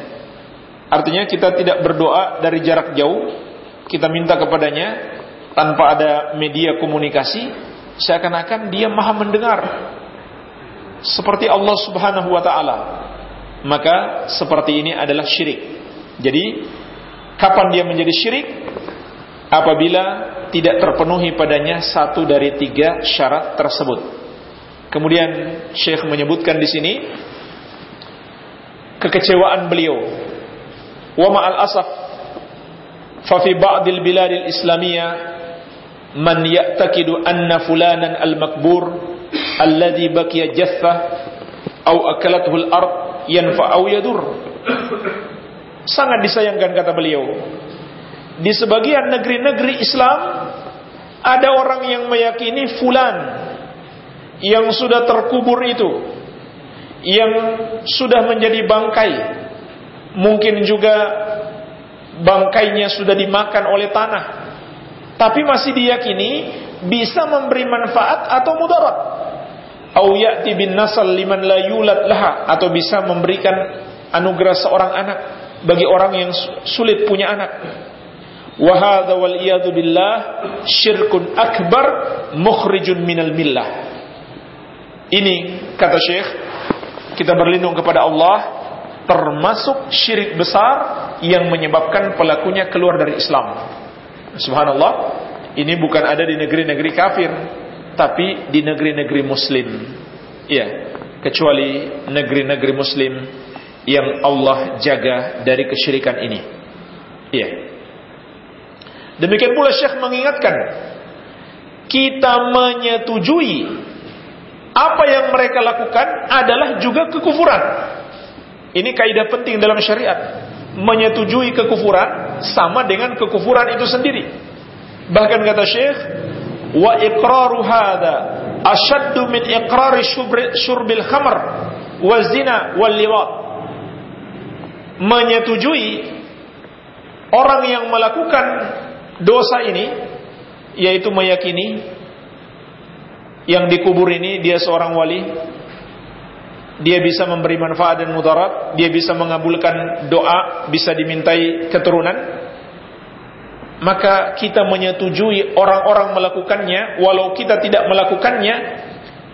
Artinya kita tidak berdoa dari jarak jauh, kita minta kepadanya tanpa ada media komunikasi, seakan-akan dia maha mendengar seperti Allah Subhanahu wa taala. Maka seperti ini adalah syirik. Jadi kapan dia menjadi syirik? Apabila tidak terpenuhi padanya satu dari tiga syarat tersebut. Kemudian Syekh menyebutkan di sini kekecewaan beliau. Wa ma'al asaf fa fi ba'dil biladil islamiyah man ya'taqidu anna fulanan al-makbur alladhi baqiya jaffa au akalathu al-ard yanfa yadur. Sangat disayangkan kata beliau. Di sebagian negeri-negeri Islam ada orang yang meyakini fulan yang sudah terkubur itu yang sudah menjadi bangkai. Mungkin juga bangkainya sudah dimakan oleh tanah. Tapi masih diyakini bisa memberi manfaat atau mudarat. Au ya'ti bin nasal liman la laha atau bisa memberikan anugerah seorang anak bagi orang yang sulit punya anak. Wa hadza wal iyadu billah syirkun akbar mukhrijun minal millah. Ini kata Syekh kita berlindung kepada Allah termasuk syirik besar yang menyebabkan pelakunya keluar dari Islam. Subhanallah, ini bukan ada di negeri-negeri kafir, tapi di negeri-negeri muslim. Ya, kecuali negeri-negeri muslim yang Allah jaga dari kesyirikan ini. Iya. Demikian pula Syekh mengingatkan kita menyetujui apa yang mereka lakukan adalah juga kekufuran. Ini kaidah penting dalam syariat. Menyetujui kekufuran sama dengan kekufuran itu sendiri. Bahkan kata Syekh, wa iqraru hadha ashaddu min iqrari syurbil khamr wa zina wal liwat menyetujui orang yang melakukan dosa ini yaitu meyakini yang dikubur ini dia seorang wali dia bisa memberi manfaat dan mudarat dia bisa mengabulkan doa bisa dimintai keturunan maka kita menyetujui orang-orang melakukannya walau kita tidak melakukannya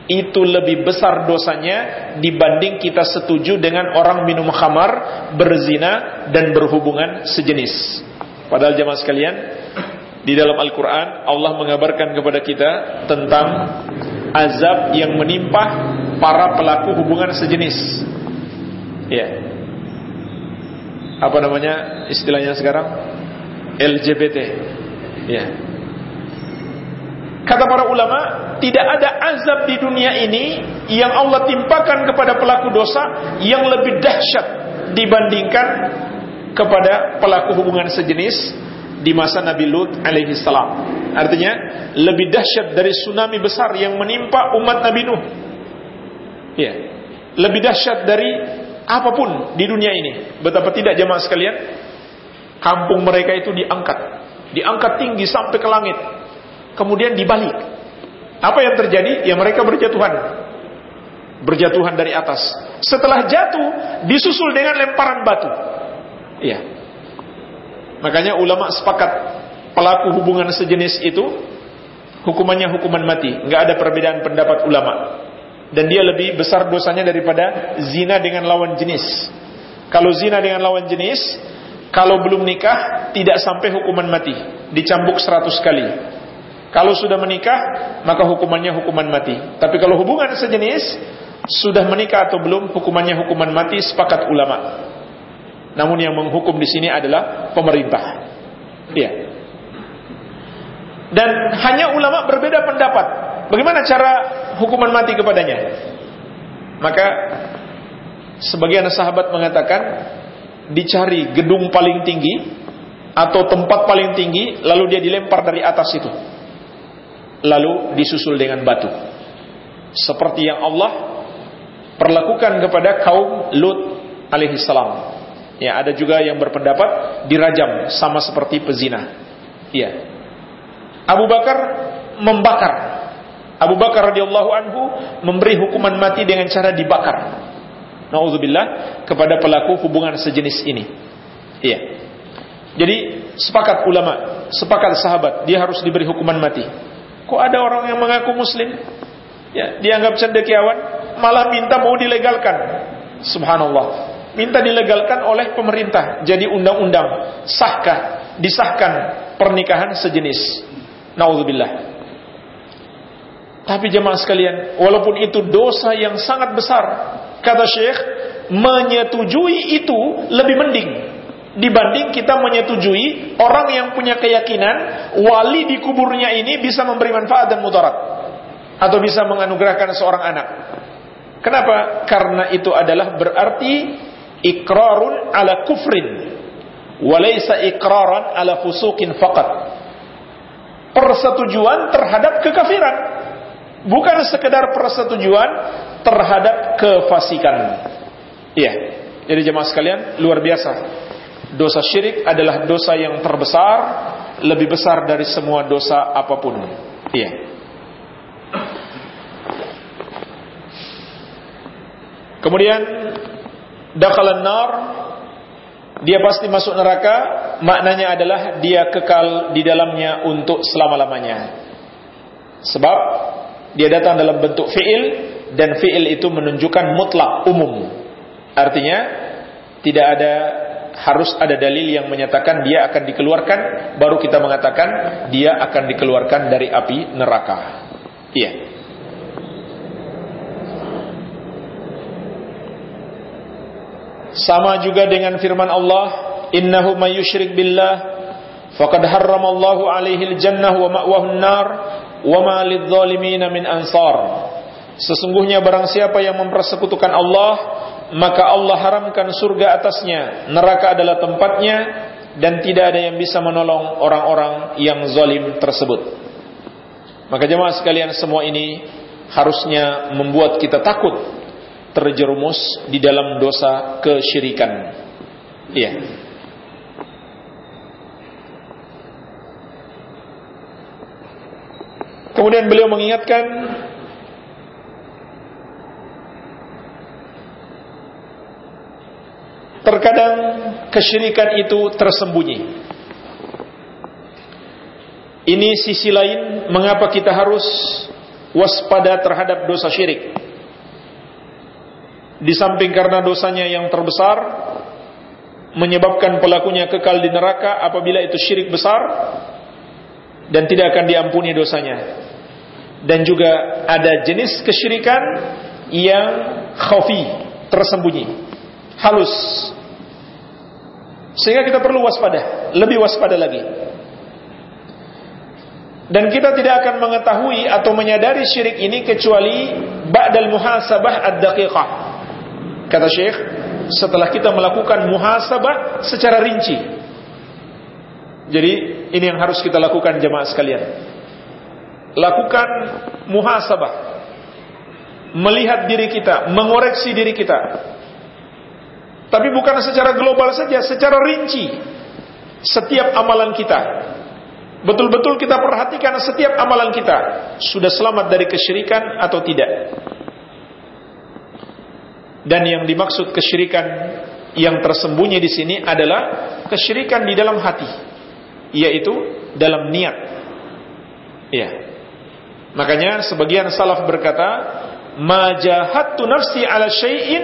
itu lebih besar dosanya dibanding kita setuju dengan orang minum khamar, berzina dan berhubungan sejenis. Padahal jemaah sekalian, di dalam Al-Qur'an Allah mengabarkan kepada kita tentang azab yang menimpa para pelaku hubungan sejenis. Ya. Apa namanya istilahnya sekarang? LGBT. Ya. Kata para ulama, tidak ada azab di dunia ini yang Allah timpakan kepada pelaku dosa yang lebih dahsyat dibandingkan kepada pelaku hubungan sejenis di masa Nabi Lut alaihi salam. Artinya, lebih dahsyat dari tsunami besar yang menimpa umat Nabi Nuh. Ya. Lebih dahsyat dari apa pun di dunia ini. Betapa tidak jemaah sekalian? Kampung mereka itu diangkat. Diangkat tinggi sampai ke langit. Kemudian dibalik. Apa yang terjadi? Ya mereka berjatuhan. Berjatuhan dari atas. Setelah jatuh, disusul dengan lemparan batu. Iya. Makanya ulama sepakat pelaku hubungan sejenis itu hukumannya hukuman mati. Nggak ada perbedaan pendapat ulama. Dan dia lebih besar dosanya daripada zina dengan lawan jenis. Kalau zina dengan lawan jenis, kalau belum nikah tidak sampai hukuman mati, dicambuk 100 kali. Kalau sudah menikah, maka hukumannya hukuman mati. Tapi kalau hubungan sejenis, sudah menikah atau belum, hukumannya hukuman mati sepakat ulama. Namun yang menghukum di sini adalah pemerintah. Iya. Dan hanya ulama berbeda pendapat. Bagaimana cara hukuman mati kepadanya? Maka sebagian sahabat mengatakan dicari gedung paling tinggi atau tempat paling tinggi lalu dia dilempar dari atas itu. Lalu disusul dengan batu. Seperti yang Allah perlakukan kepada kaum Lut alaihi salam. Ya, ada juga yang berpendapat dirajam sama seperti pezina. Iya. Abu Bakar membakar. Abu Bakar radhiyallahu anhu memberi hukuman mati dengan cara dibakar. Nauzubillah kepada pelaku hubungan sejenis ini. Iya. Jadi sepakat ulama, sepakat sahabat, dia harus diberi hukuman mati. Kok ada orang yang mengaku muslim? Ya, dianggap cendekiawan, malah minta mau dilegalkan. Subhanallah. Minta dilegalkan oleh pemerintah jadi undang-undang, sahkah, disahkan pernikahan sejenis. Nauzubillah. Tapi jemaah sekalian, walaupun itu dosa yang sangat besar, kata Syekh, menyetujui itu lebih mending dibanding kita menyetujui orang yang punya keyakinan wali di kuburnya ini bisa memberi manfaat dan mudarat atau bisa menganugerahkan seorang anak. Kenapa? Karena itu adalah berarti ikrarun ala kufrin walaysa ikraran ala fusukin faqat persetujuan terhadap kekafiran. Bukan sekedar persetujuan terhadap kefasikan. Iya. Jadi jemaah sekalian, luar biasa. Dosa syirik adalah dosa yang terbesar, lebih besar dari semua dosa apa pun. Iya. Kemudian dakalan nar dia pasti masuk neraka, maknanya adalah dia kekal di dalamnya untuk selama-lamanya. Sebab dia datang dalam bentuk fi'il dan fi'il itu menunjukkan mutlak umum. Artinya tidak ada harus ada dalil yang menyatakan dia akan dikeluarkan baru kita mengatakan dia akan dikeluarkan dari api neraka. Iya. Sama juga dengan firman Allah, "Innahu may yusyrik billah faqad harramallahu alaihi al-jannah wa ma'wahu an-nar wa ma lidh-dhalimin min ansar." Sesungguhnya barang siapa yang mempersekutukan Allah, maka Allah haramkan surga atasnya, neraka adalah tempatnya dan tidak ada yang bisa menolong orang-orang yang zalim tersebut. Maka jemaah sekalian semua ini harusnya membuat kita takut terjerumus di dalam dosa kesyirikan. Iya. Kemudian beliau mengingatkan terkadang kesyirikan itu tersembunyi. Ini sisi lain mengapa kita harus waspada terhadap dosa syirik. Di samping karena dosanya yang terbesar menyebabkan pelakunya kekal di neraka apabila itu syirik besar dan tidak akan diampuni dosanya. Dan juga ada jenis kesyirikan yang khafi, tersembunyi, halus. Sehingga kita perlu waspada, lebih waspada lagi. Dan kita tidak akan mengetahui atau menyadari syirik ini kecuali ba'dal muhasabah ad-daqiqah Kata Syekh, setelah kita melakukan muhasabah secara rinci. Jadi ini yang harus kita lakukan jemaah sekalian. Lakukan muhasabah. Melihat diri kita, mengoreksi diri kita. Tapi bukan secara global saja, secara rinci. Setiap amalan kita. Betul-betul kita perhatikan setiap amalan kita. Sudah selamat dari kesyirikan atau tidak. Dan yang dimaksud kesyirikan yang tersembunyi di sini adalah kesyirikan di dalam hati, yaitu dalam niat. Ya. Makanya sebagian salaf berkata, "Ma jahattu nafsi ala syai'in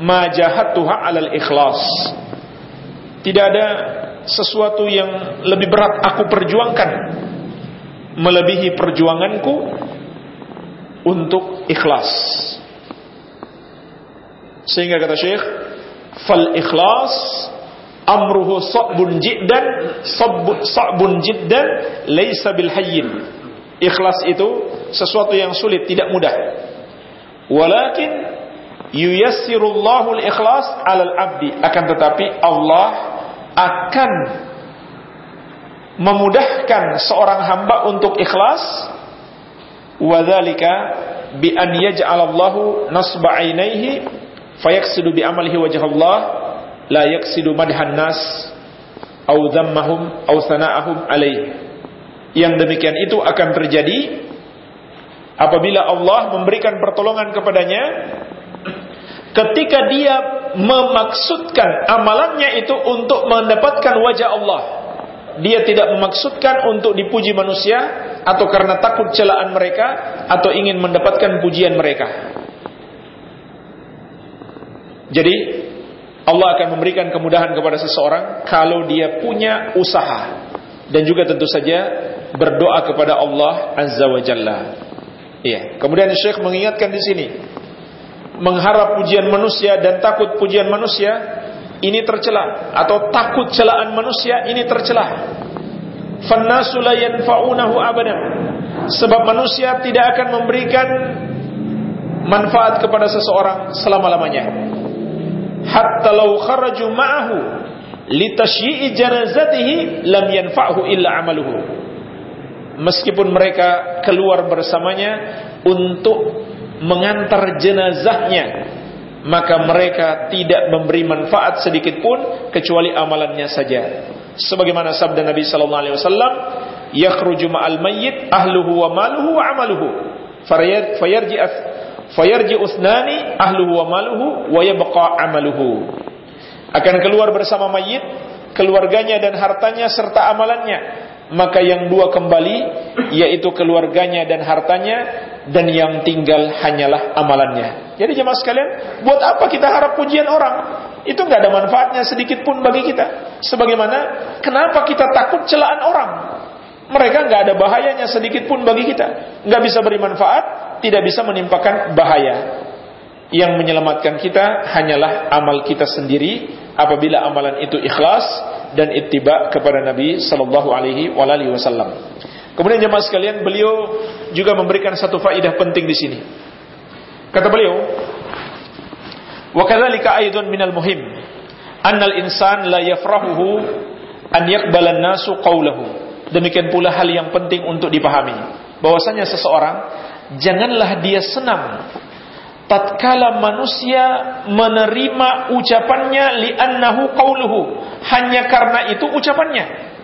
ma jahattuha 'ala ikhlas." Tidak ada sesuatu yang lebih berat aku perjuangkan melebihi perjuanganku untuk ikhlas. Sehingga kata Syekh, fal ikhlas amruhu sa'bun jiddan sa'bun jiddan laisa bil hayyin. Ikhlas itu sesuatu yang sulit, tidak mudah. Walakin yuyassirullahu al-ikhlas 'alal 'abdi. Akan tetapi Allah akan memudahkan seorang hamba untuk ikhlas wadzalika bi an yaj'alallahu nasba 'ainaihi fayaksidu bi amalihi wajh Allah la yaksidu madhan nas au dhammahum au sana'ahum alaih yang demikian itu akan terjadi apabila Allah memberikan pertolongan kepadanya ketika dia memaksudkan amalannya itu untuk mendapatkan wajah Allah dia tidak memaksudkan untuk dipuji manusia atau karena takut celaan mereka atau ingin mendapatkan pujian mereka. Jadi Allah akan memberikan kemudahan kepada seseorang kalau dia punya usaha dan juga tentu saja berdoa kepada Allah Azza wa Jalla. Iya. Kemudian Syekh mengingatkan di sini mengharap pujian manusia dan takut pujian manusia ini tercela atau takut celaan manusia ini tercela. Fannasu la yanfa'unahu. Sebab manusia tidak akan memberikan manfaat kepada seseorang selama-lamanya. Hatta law kharaju ma'ahu litashyi'i janazatihi lam yanfa'hu illa amaluhu. Meskipun mereka keluar bersamanya untuk mengantar jenazahnya maka mereka tidak memberi manfaat sedikit pun kecuali amalannya saja. Sebagaimana sabda Nabi sallallahu alaihi wasallam, "Yakhruju ma'al mayyit ahluhu wa maluhu wa amaluhu." Fayarji fayarji usnani ahluhu wa maluhu wa yabqa amaluhu. Akan keluar bersama mayit, keluarganya dan hartanya serta amalannya. Maka yang dua kembali yaitu keluarganya dan hartanya dan yang tinggal hanyalah amalannya. Jadi jemaah sekalian, buat apa kita harap pujian orang? Itu nggak ada manfaatnya sedikit pun bagi kita. Sebagaimana kenapa kita takut celaan orang? Mereka nggak ada bahayanya sedikit pun bagi kita. Nggak bisa beri manfaat, tidak bisa menimpakan bahaya. Yang menyelamatkan kita hanyalah amal kita sendiri apabila amalan itu ikhlas dan ittiba kepada Nabi Sallallahu Alaihi Wasallam. Kemudian jemaah sekalian, beliau juga memberikan satu faidah penting di sini. Kata beliau, "Wa kadzalika aidun minal muhim annal insan la yafrahuhu an yaqbala nasu qawlahu." Demikian pula hal yang penting untuk dipahami, bahwasanya seseorang janganlah dia senang tatkala manusia menerima ucapannya li'annahu qawluhu. Hanya karena itu ucapannya.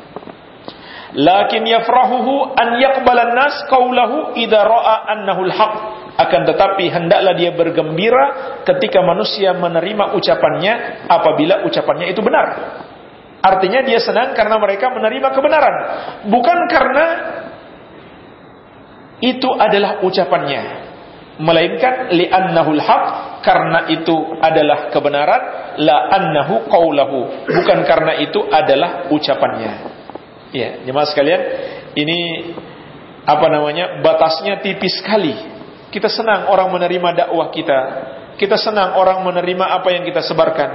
Lakin yafrahuhu an yaqbala nas qawlahu idza ra'a annahu al-haq. Akan tetapi hendaklah dia bergembira ketika manusia menerima ucapannya apabila ucapannya itu benar. Artinya dia senang karena mereka menerima kebenaran, bukan karena itu adalah ucapannya, melainkan li'annahul haq karena itu adalah kebenaran, la annahu qaulahu, bukan karena itu adalah ucapannya. Ya, jemaah sekalian, ini apa namanya? batasnya tipis sekali kita senang orang menerima dakwah kita. Kita senang orang menerima apa yang kita sebarkan.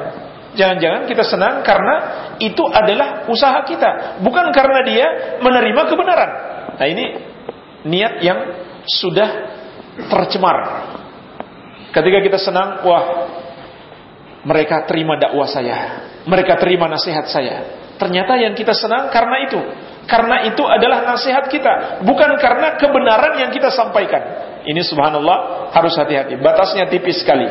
Jangan-jangan kita senang karena itu adalah usaha kita, bukan karena dia menerima kebenaran. Nah, ini niat yang sudah tercemar. Ketika kita senang, wah, mereka terima dakwah saya, mereka terima nasihat saya. Ternyata yang kita senang karena itu. Karena itu adalah nasihat kita, bukan karena kebenaran yang kita sampaikan. Ini subhanallah harus hati-hati. Batasnya tipis sekali.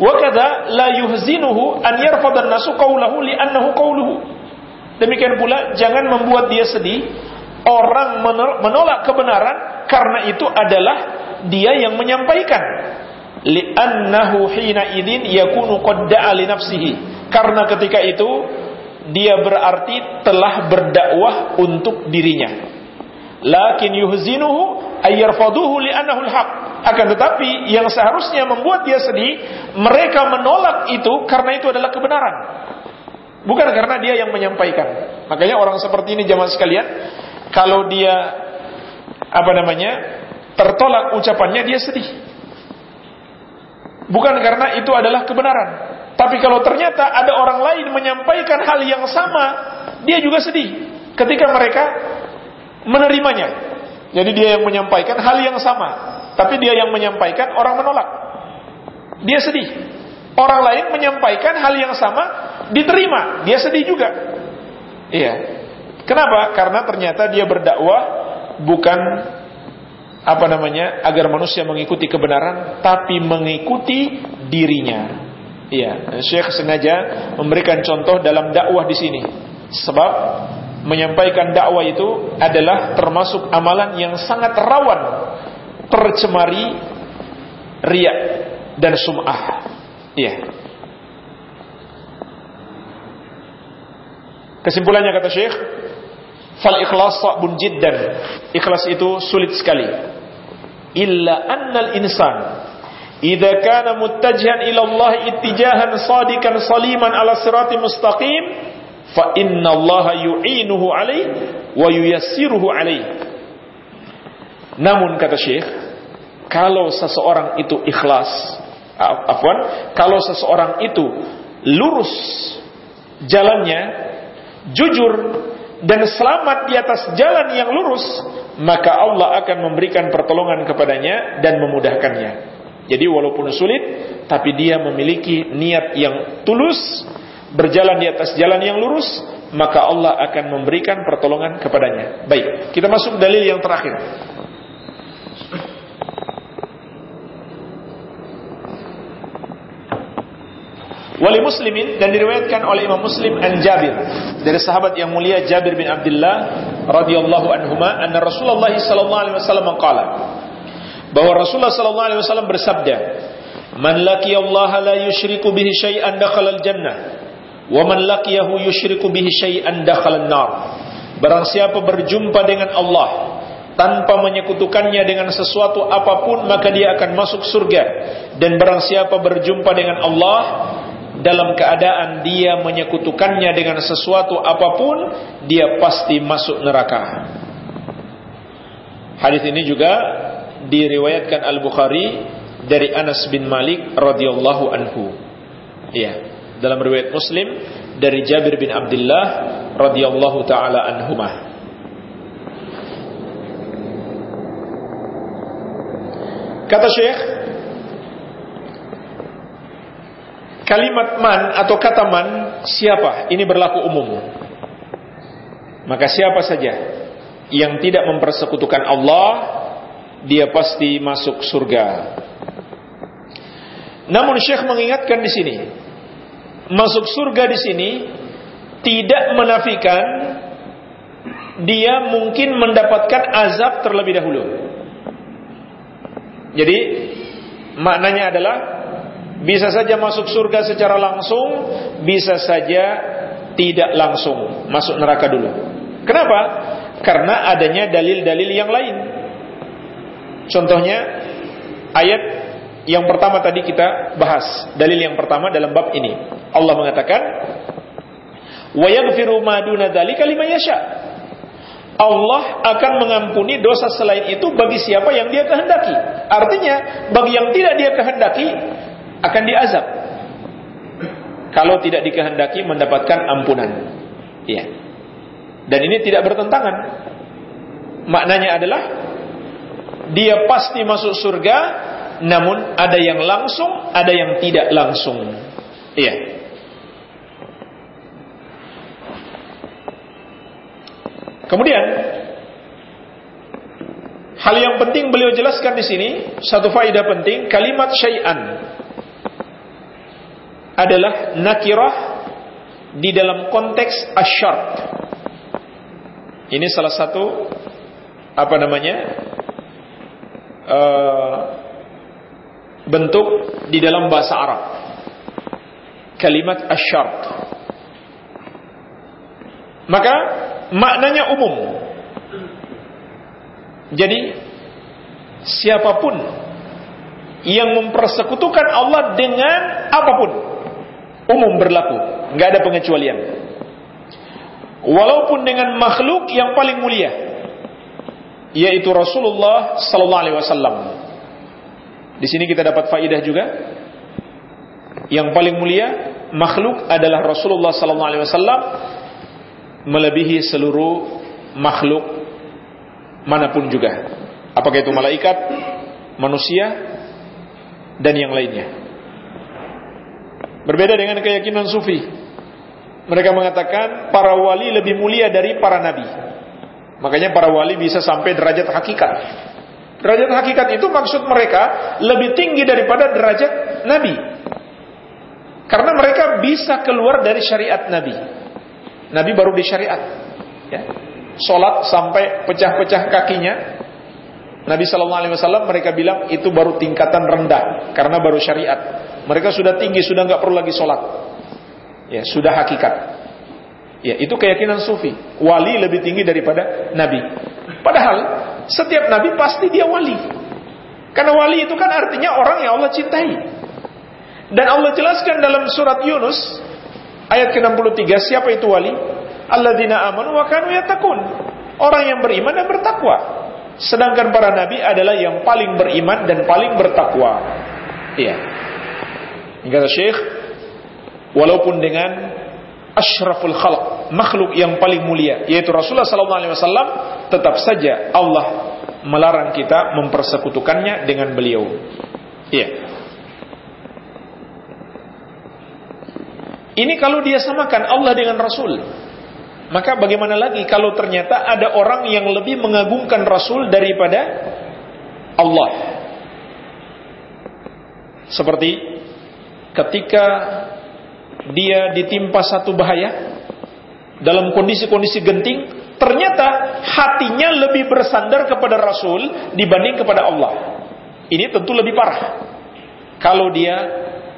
Wa kadza la yuhzinuhu an yarfadha an-nasu qawlahu li'annahu qawluhu. Demikian pula jangan membuat dia sedih orang menolak kebenaran karena itu adalah dia yang menyampaikan. Li'annahu hina idin yakunu qad nafsihi. Karena ketika itu dia berarti telah berdakwah untuk dirinya. Lakin yuhzinuhu ayyarfaduhu li'annahu al-haq. Akan tetapi yang seharusnya membuat dia sedih, mereka menolak itu karena itu adalah kebenaran. Bukan karena dia yang menyampaikan. Makanya orang seperti ini zaman sekalian, kalau dia apa namanya tertolak ucapannya dia sedih. Bukan karena itu adalah kebenaran. Tapi kalau ternyata ada orang lain menyampaikan hal yang sama, dia juga sedih ketika mereka menerimanya. Jadi dia yang menyampaikan hal yang sama, tapi dia yang menyampaikan orang menolak. Dia sedih. Orang lain menyampaikan hal yang sama, diterima, dia sedih juga. Iya. Kenapa? Karena ternyata dia berdakwah bukan apa namanya agar manusia mengikuti kebenaran tapi mengikuti dirinya. Iya, Syekh sengaja memberikan contoh dalam dakwah di sini. Sebab menyampaikan dakwah itu adalah termasuk amalan yang sangat rawan tercemari riak dan sum'ah. Iya. Kesimpulannya kata Syekh, fal ikhlas sa'bun jiddan. Ikhlas itu sulit sekali. Illa annal insan idza kana muttajihan ila Allah ittijahan sadikan saliman ala sirati mustaqim fa inna Allah yu'inuhu alaih wa yuyassiruhu alaih. Namun kata Syekh, kalau seseorang itu ikhlas, afwan, kalau seseorang itu lurus jalannya jujur dan selamat di atas jalan yang lurus, maka Allah akan memberikan pertolongan kepadanya dan memudahkannya. Jadi walaupun sulit, tapi dia memiliki niat yang tulus, berjalan di atas jalan yang lurus, maka Allah akan memberikan pertolongan kepadanya. Baik, kita masuk dalil yang terakhir. Wali muslimin dan diriwayatkan oleh Imam Muslim an Jabir. Dari sahabat yang mulia Jabir bin Abdullah radhiyallahu anhuma anna Rasulullah sallallahu alaihi wasallam qala bahwa Rasulullah sallallahu alaihi wasallam bersabda man laqiya Allah la yusyriku bihi syai'an dakhala al-jannah wa man laqiyahu yusyriku bihi syai'an dakhala an-nar barang siapa berjumpa dengan Allah tanpa menyekutukannya dengan sesuatu apa pun maka dia akan masuk surga. Dan barang siapa berjumpa dengan Allah dalam keadaan dia menyekutukannya dengan sesuatu apa pun, dia pasti masuk neraka. Hadis ini juga diriwayatkan Al-Bukhari dari Anas bin Malik radhiyallahu anhu. Iya, dalam riwayat Muslim dari Jabir bin Abdullah radhiyallahu taala anhumah. Kata Syekh Kalimat man atau kata man siapa? Ini berlaku umum. Maka siapa saja yang tidak mempersekutukan Allah, dia pasti masuk surga. Namun Syekh mengingatkan di sini, masuk surga di sini tidak menafikan dia mungkin mendapatkan azab terlebih dahulu. Jadi maknanya adalah bisa saja masuk surga secara langsung, bisa saja tidak langsung masuk neraka dulu. Kenapa? Karena adanya dalil-dalil yang lain. Contohnya ayat yang pertama tadi kita bahas, dalil yang pertama dalam bab ini. Allah mengatakan, "Wa yaghfiru ma duna dzalika liman yasha." Allah akan mengampuni dosa selain itu bagi siapa yang dia kehendaki. Artinya, bagi yang tidak dia kehendaki, akan diazab kalau tidak dikehendaki mendapatkan ampunan. Iya. Dan ini tidak bertentangan. Maknanya adalah dia pasti masuk surga, namun ada yang langsung, ada yang tidak langsung. Iya. Kemudian hal yang penting beliau jelaskan di sini satu faedah penting kalimat syai'an adalah nakirah di dalam konteks asyart. Ini salah satu apa namanya uh, bentuk di dalam bahasa Arab. kalimat asyart. Maka maknanya umum. Jadi siapa pun yang mempersekutukan Allah dengan apa pun umum berlaku, nggak ada pengecualian. Walaupun dengan makhluk yang paling mulia, yaitu Rasulullah sallallahu alaihi wasallam. Di sini kita dapat faidah juga. Yang paling mulia makhluk adalah Rasulullah sallallahu alaihi wasallam melebihi seluruh makhluk mana pun juga. Apakah itu malaikat, manusia, dan yang lainnya. Berbeda dengan keyakinan sufi. Mereka mengatakan para wali lebih mulia dari para nabi. Makanya para wali bisa sampai derajat hakikat. Derajat hakikat itu maksud mereka lebih tinggi daripada derajat nabi. Karena mereka bisa keluar dari syariat nabi. Nabi baru di syariat. Ya. Sholat sampai pecah-pecah kakinya. Nabi Shallallahu Alaihi Wasallam mereka bilang itu baru tingkatan rendah karena baru syariat. Mereka sudah tinggi, sudah nggak perlu lagi sholat. Ya, sudah hakikat. Ya, itu keyakinan sufi. Wali lebih tinggi daripada nabi. Padahal setiap nabi pasti dia wali. Karena wali itu kan artinya orang yang Allah cintai. Dan Allah jelaskan dalam surat Yunus ayat ke-63 siapa itu wali? Alladzina amanu wa kanu yattaqun. Orang yang beriman dan bertakwa. Sedangkan para nabi adalah yang paling beriman dan paling bertakwa. Iya. Kata Syekh, walaupun dengan asyraful khalq, makhluk yang paling mulia, yaitu Rasulullah sallallahu alaihi wasallam, tetap saja Allah melarang kita mempersekutukannya dengan beliau. Iya. Ini kalau dia samakan Allah dengan Rasul. Maka bagaimana lagi kalau ternyata ada orang yang lebih mengagungkan Rasul daripada Allah? Seperti ketika dia ditimpa satu bahaya dalam kondisi-kondisi genting, ternyata hatinya lebih bersandar kepada Rasul dibanding kepada Allah. Ini tentu lebih parah. Kalau dia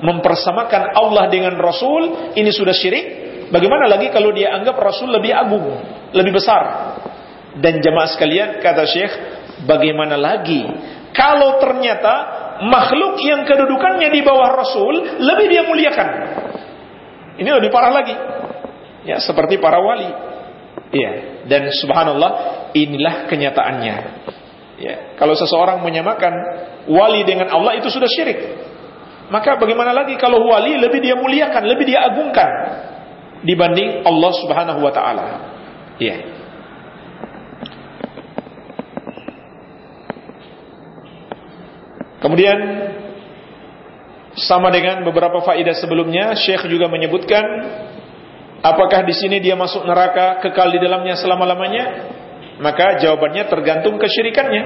mempersamakan Allah dengan Rasul, ini sudah syirik. Bagaimana lagi kalau dia anggap Rasul lebih agung, lebih besar? Dan jemaah sekalian, kata Syekh, bagaimana lagi kalau ternyata makhluk yang kedudukannya di bawah Rasul lebih dia muliakan? Ini lebih parah lagi. Ya, seperti para wali. Ya, dan subhanallah inilah kenyataannya. Ya, kalau seseorang menyamakan wali dengan Allah itu sudah syirik. Maka bagaimana lagi kalau wali lebih dia muliakan, lebih dia agungkan dibanding Allah Subhanahu wa taala. Iya. Kemudian sama dengan beberapa faidah sebelumnya, Syekh juga menyebutkan apakah di sini dia masuk neraka kekal di dalamnya selama-lamanya? Maka jawabannya tergantung kesyirikannya.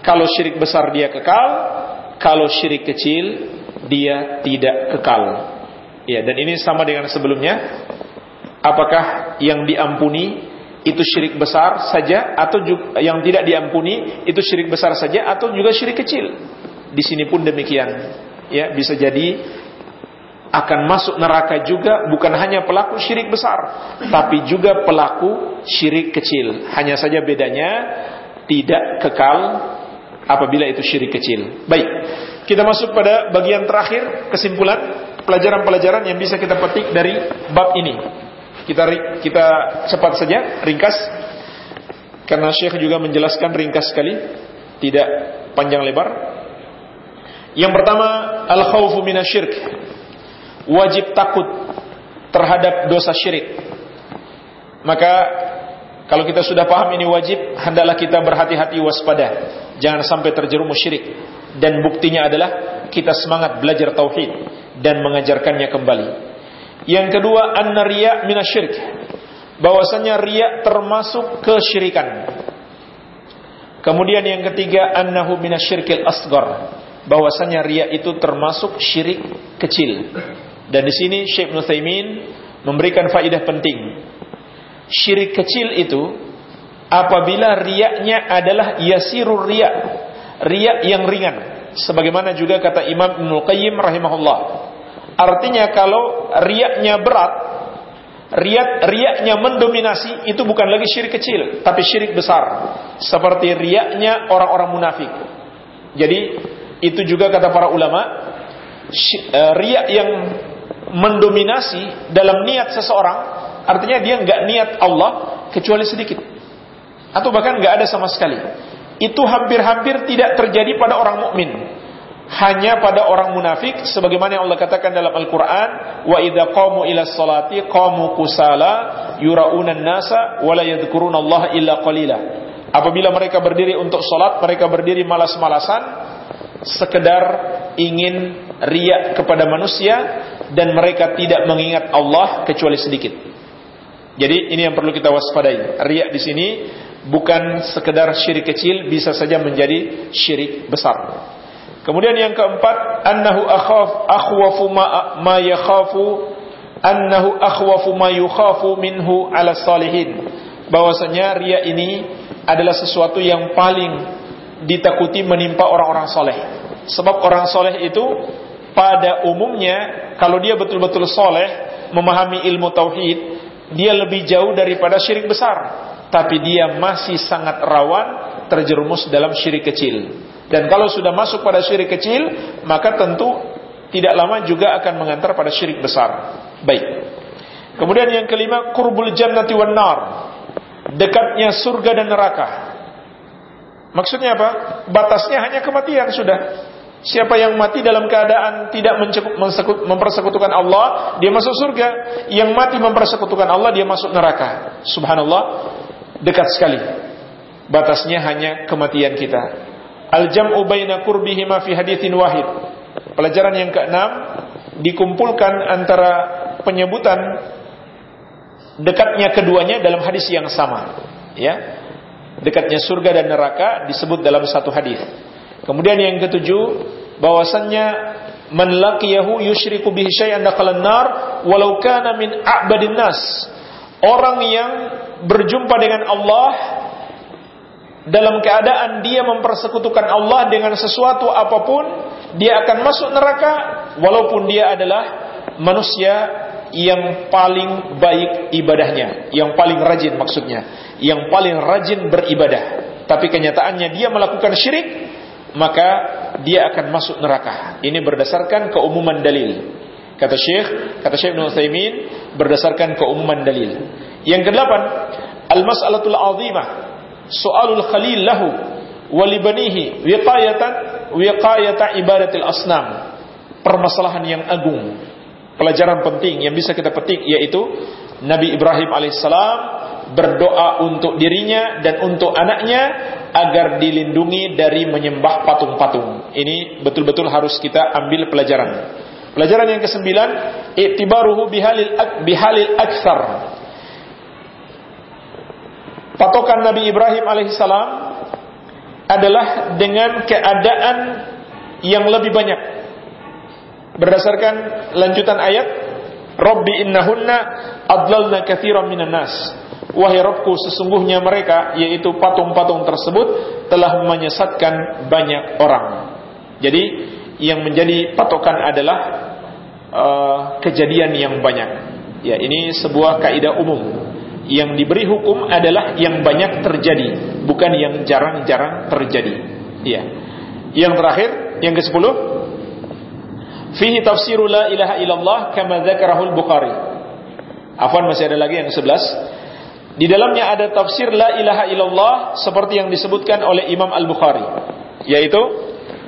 Kalau syirik besar dia kekal, kalau syirik kecil dia tidak kekal. Ya, dan ini sama dengan sebelumnya. Apakah yang diampuni itu syirik besar saja atau juga, yang tidak diampuni itu syirik besar saja atau juga syirik kecil? Di sini pun demikian. Ya, bisa jadi akan masuk neraka juga bukan hanya pelaku syirik besar, tapi juga pelaku syirik kecil. Hanya saja bedanya tidak kekal apabila itu syirik kecil. Baik, kita masuk pada bagian terakhir kesimpulan pelajaran-pelajaran yang bisa kita petik dari bab ini. Kita kita cepat saja, ringkas. Karena Syekh juga menjelaskan ringkas sekali, tidak panjang lebar. Yang pertama, al-khawfu minasyirk. Wajib takut terhadap dosa syirik. Maka kalau kita sudah paham ini wajib, hendaklah kita berhati-hati waspada. Jangan sampai terjerumus syirik dan buktinya adalah kita semangat belajar tauhid dan mengajarkannya kembali. Yang kedua, an-riya minasyirk. Bahwasanya riya termasuk kesyirikan. Kemudian yang ketiga, annahu minasyirkil asgar. Bahwasanya riya itu termasuk syirik kecil. Dan di sini Syekh Nuthaimin memberikan faidah penting. Syirik kecil itu apabila riyaknya adalah yasirur riya riak yang ringan sebagaimana juga kata Imam Ibnu Qayyim rahimahullah Artinya kalau riaknya berat, riak riaknya mendominasi itu bukan lagi syirik kecil, tapi syirik besar. Seperti riaknya orang-orang munafik. Jadi itu juga kata para ulama, eh, riak yang mendominasi dalam niat seseorang, artinya dia nggak niat Allah kecuali sedikit, atau bahkan nggak ada sama sekali. Itu hampir-hampir tidak terjadi pada orang mukmin hanya pada orang munafik sebagaimana yang Allah katakan dalam Al-Qur'an wa idza qamu ila salati qamu kusala yurauna nasa wa la yadhkurunallaha illa qalila. Apabila mereka berdiri untuk salat mereka berdiri malas-malasan sekedar ingin riak kepada manusia dan mereka tidak mengingat Allah kecuali sedikit. Jadi ini yang perlu kita waspadai. Riak di sini bukan sekedar syirik kecil bisa saja menjadi syirik besar Kemudian yang keempat, annahu akhaf akhwafu ma, ma yakhafu annahu akhwafu ma yukhafu minhu ala salihin. Bahwasanya ria ini adalah sesuatu yang paling ditakuti menimpa orang-orang soleh. Sebab orang soleh itu pada umumnya kalau dia betul-betul soleh memahami ilmu tauhid, dia lebih jauh daripada syirik besar. Tapi dia masih sangat rawan terjerumus dalam syirik kecil. Dan kalau sudah masuk pada syirik kecil, maka tentu tidak lama juga akan mengantar pada syirik besar. Baik. Kemudian yang kelima, kurbul jannati wan nar. Dekatnya surga dan neraka. Maksudnya apa? Batasnya hanya kematian sudah. Siapa yang mati dalam keadaan tidak mempersekutukan Allah, dia masuk surga. Yang mati mempersekutukan Allah, dia masuk neraka. Subhanallah, dekat sekali. Batasnya hanya kematian kita. Al-jam'u baina qurbihima fi hadithin wahid. Pelajaran yang keenam dikumpulkan antara penyebutan dekatnya keduanya dalam hadis yang sama. Ya. Dekatnya surga dan neraka disebut dalam satu hadis. Kemudian yang ketujuh bahwasannya man laqiyahu yusyriku bihi syai'an dakhalan nar walau kana. Orang yang berjumpa dengan Allah dalam keadaan dia mempersekutukan Allah dengan sesuatu apa pun, dia akan masuk neraka walaupun dia adalah manusia yang paling baik ibadahnya, yang paling rajin maksudnya, yang paling rajin beribadah. Tapi kenyataannya dia melakukan syirik, maka dia akan masuk neraka. Ini berdasarkan keumuman dalil. Kata Syekh, kata Syekh Ibnu Utsaimin berdasarkan keumuman dalil. Yang kedelapan, al-mas'alatul 'azimah soalul khalil lahu walibanihi wiqayatan wiqayata ibadatil asnam permasalahan yang agung pelajaran penting yang bisa kita petik yaitu Nabi Ibrahim alaihissalam berdoa untuk dirinya dan untuk anaknya agar dilindungi dari menyembah patung-patung. Ini betul-betul harus kita ambil pelajaran. Pelajaran yang kesembilan, iktibaruhu bihalil bihalil akthar patokan Nabi Ibrahim alaihissalam adalah dengan keadaan yang lebih banyak. Berdasarkan lanjutan ayat, Rabbi innahunna adlalna kathiran minan nas. Wahai Rabbku sesungguhnya mereka yaitu patung-patung tersebut telah menyesatkan banyak orang. Jadi yang menjadi patokan adalah uh, kejadian yang banyak. Ya, ini sebuah kaidah umum yang diberi hukum adalah yang banyak terjadi, bukan yang jarang-jarang terjadi. Iya. Yang terakhir, yang ke-10, fihi tafsiru la ilaha illallah kama dzakarahu al-Bukhari. Afwan masih ada lagi yang ke-11. Di dalamnya ada tafsir la ilaha illallah seperti yang disebutkan oleh Imam Al-Bukhari, yaitu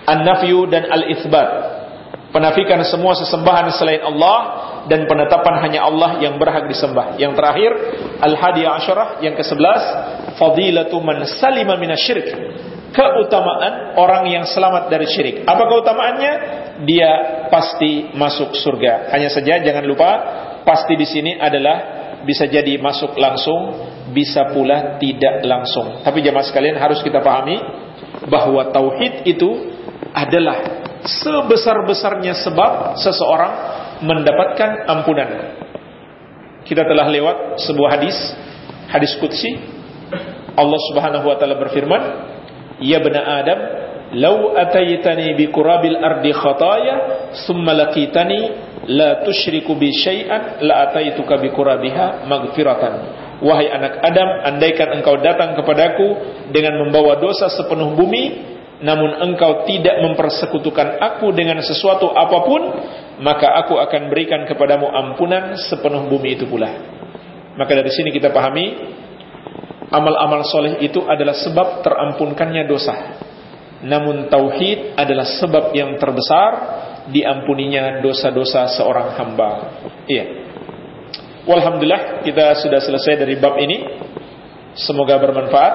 an-nafyu dan al-itsbat. Penafikan semua sesembahan selain Allah dan penetapan hanya Allah yang berhak disembah. Yang terakhir, Al-Hadi Asyarah yang ke-11, Fadilatu man salima minasyirik. Keutamaan orang yang selamat dari syirik. Apa keutamaannya? Dia pasti masuk surga. Hanya saja jangan lupa, pasti di sini adalah bisa jadi masuk langsung, bisa pula tidak langsung. Tapi jemaah sekalian harus kita pahami bahwa tauhid itu adalah sebesar-besarnya sebab seseorang mendapatkan ampunan. Kita telah lewat sebuah hadis, hadis qudsi. Allah Subhanahu wa taala berfirman, "Ya bani Adam, "Lau ataitani bi qurabil ardi khataya, thumma laqitani la tusyriku bi syai'an la ataituka bi qurabiha maghfiratan." Wahai anak Adam, andaikan engkau datang kepadaku dengan membawa dosa sepenuh bumi, namun engkau tidak mempersekutukan aku dengan sesuatu apa pun, maka aku akan berikan kepadamu ampunan sepenuh bumi itu pula. Maka dari sini kita pahami amal-amal soleh itu adalah sebab terampunkannya dosa. Namun tauhid adalah sebab yang terbesar diampuninya dosa-dosa seorang hamba. Iya. Walhamdulillah kita sudah selesai dari bab ini. Semoga bermanfaat.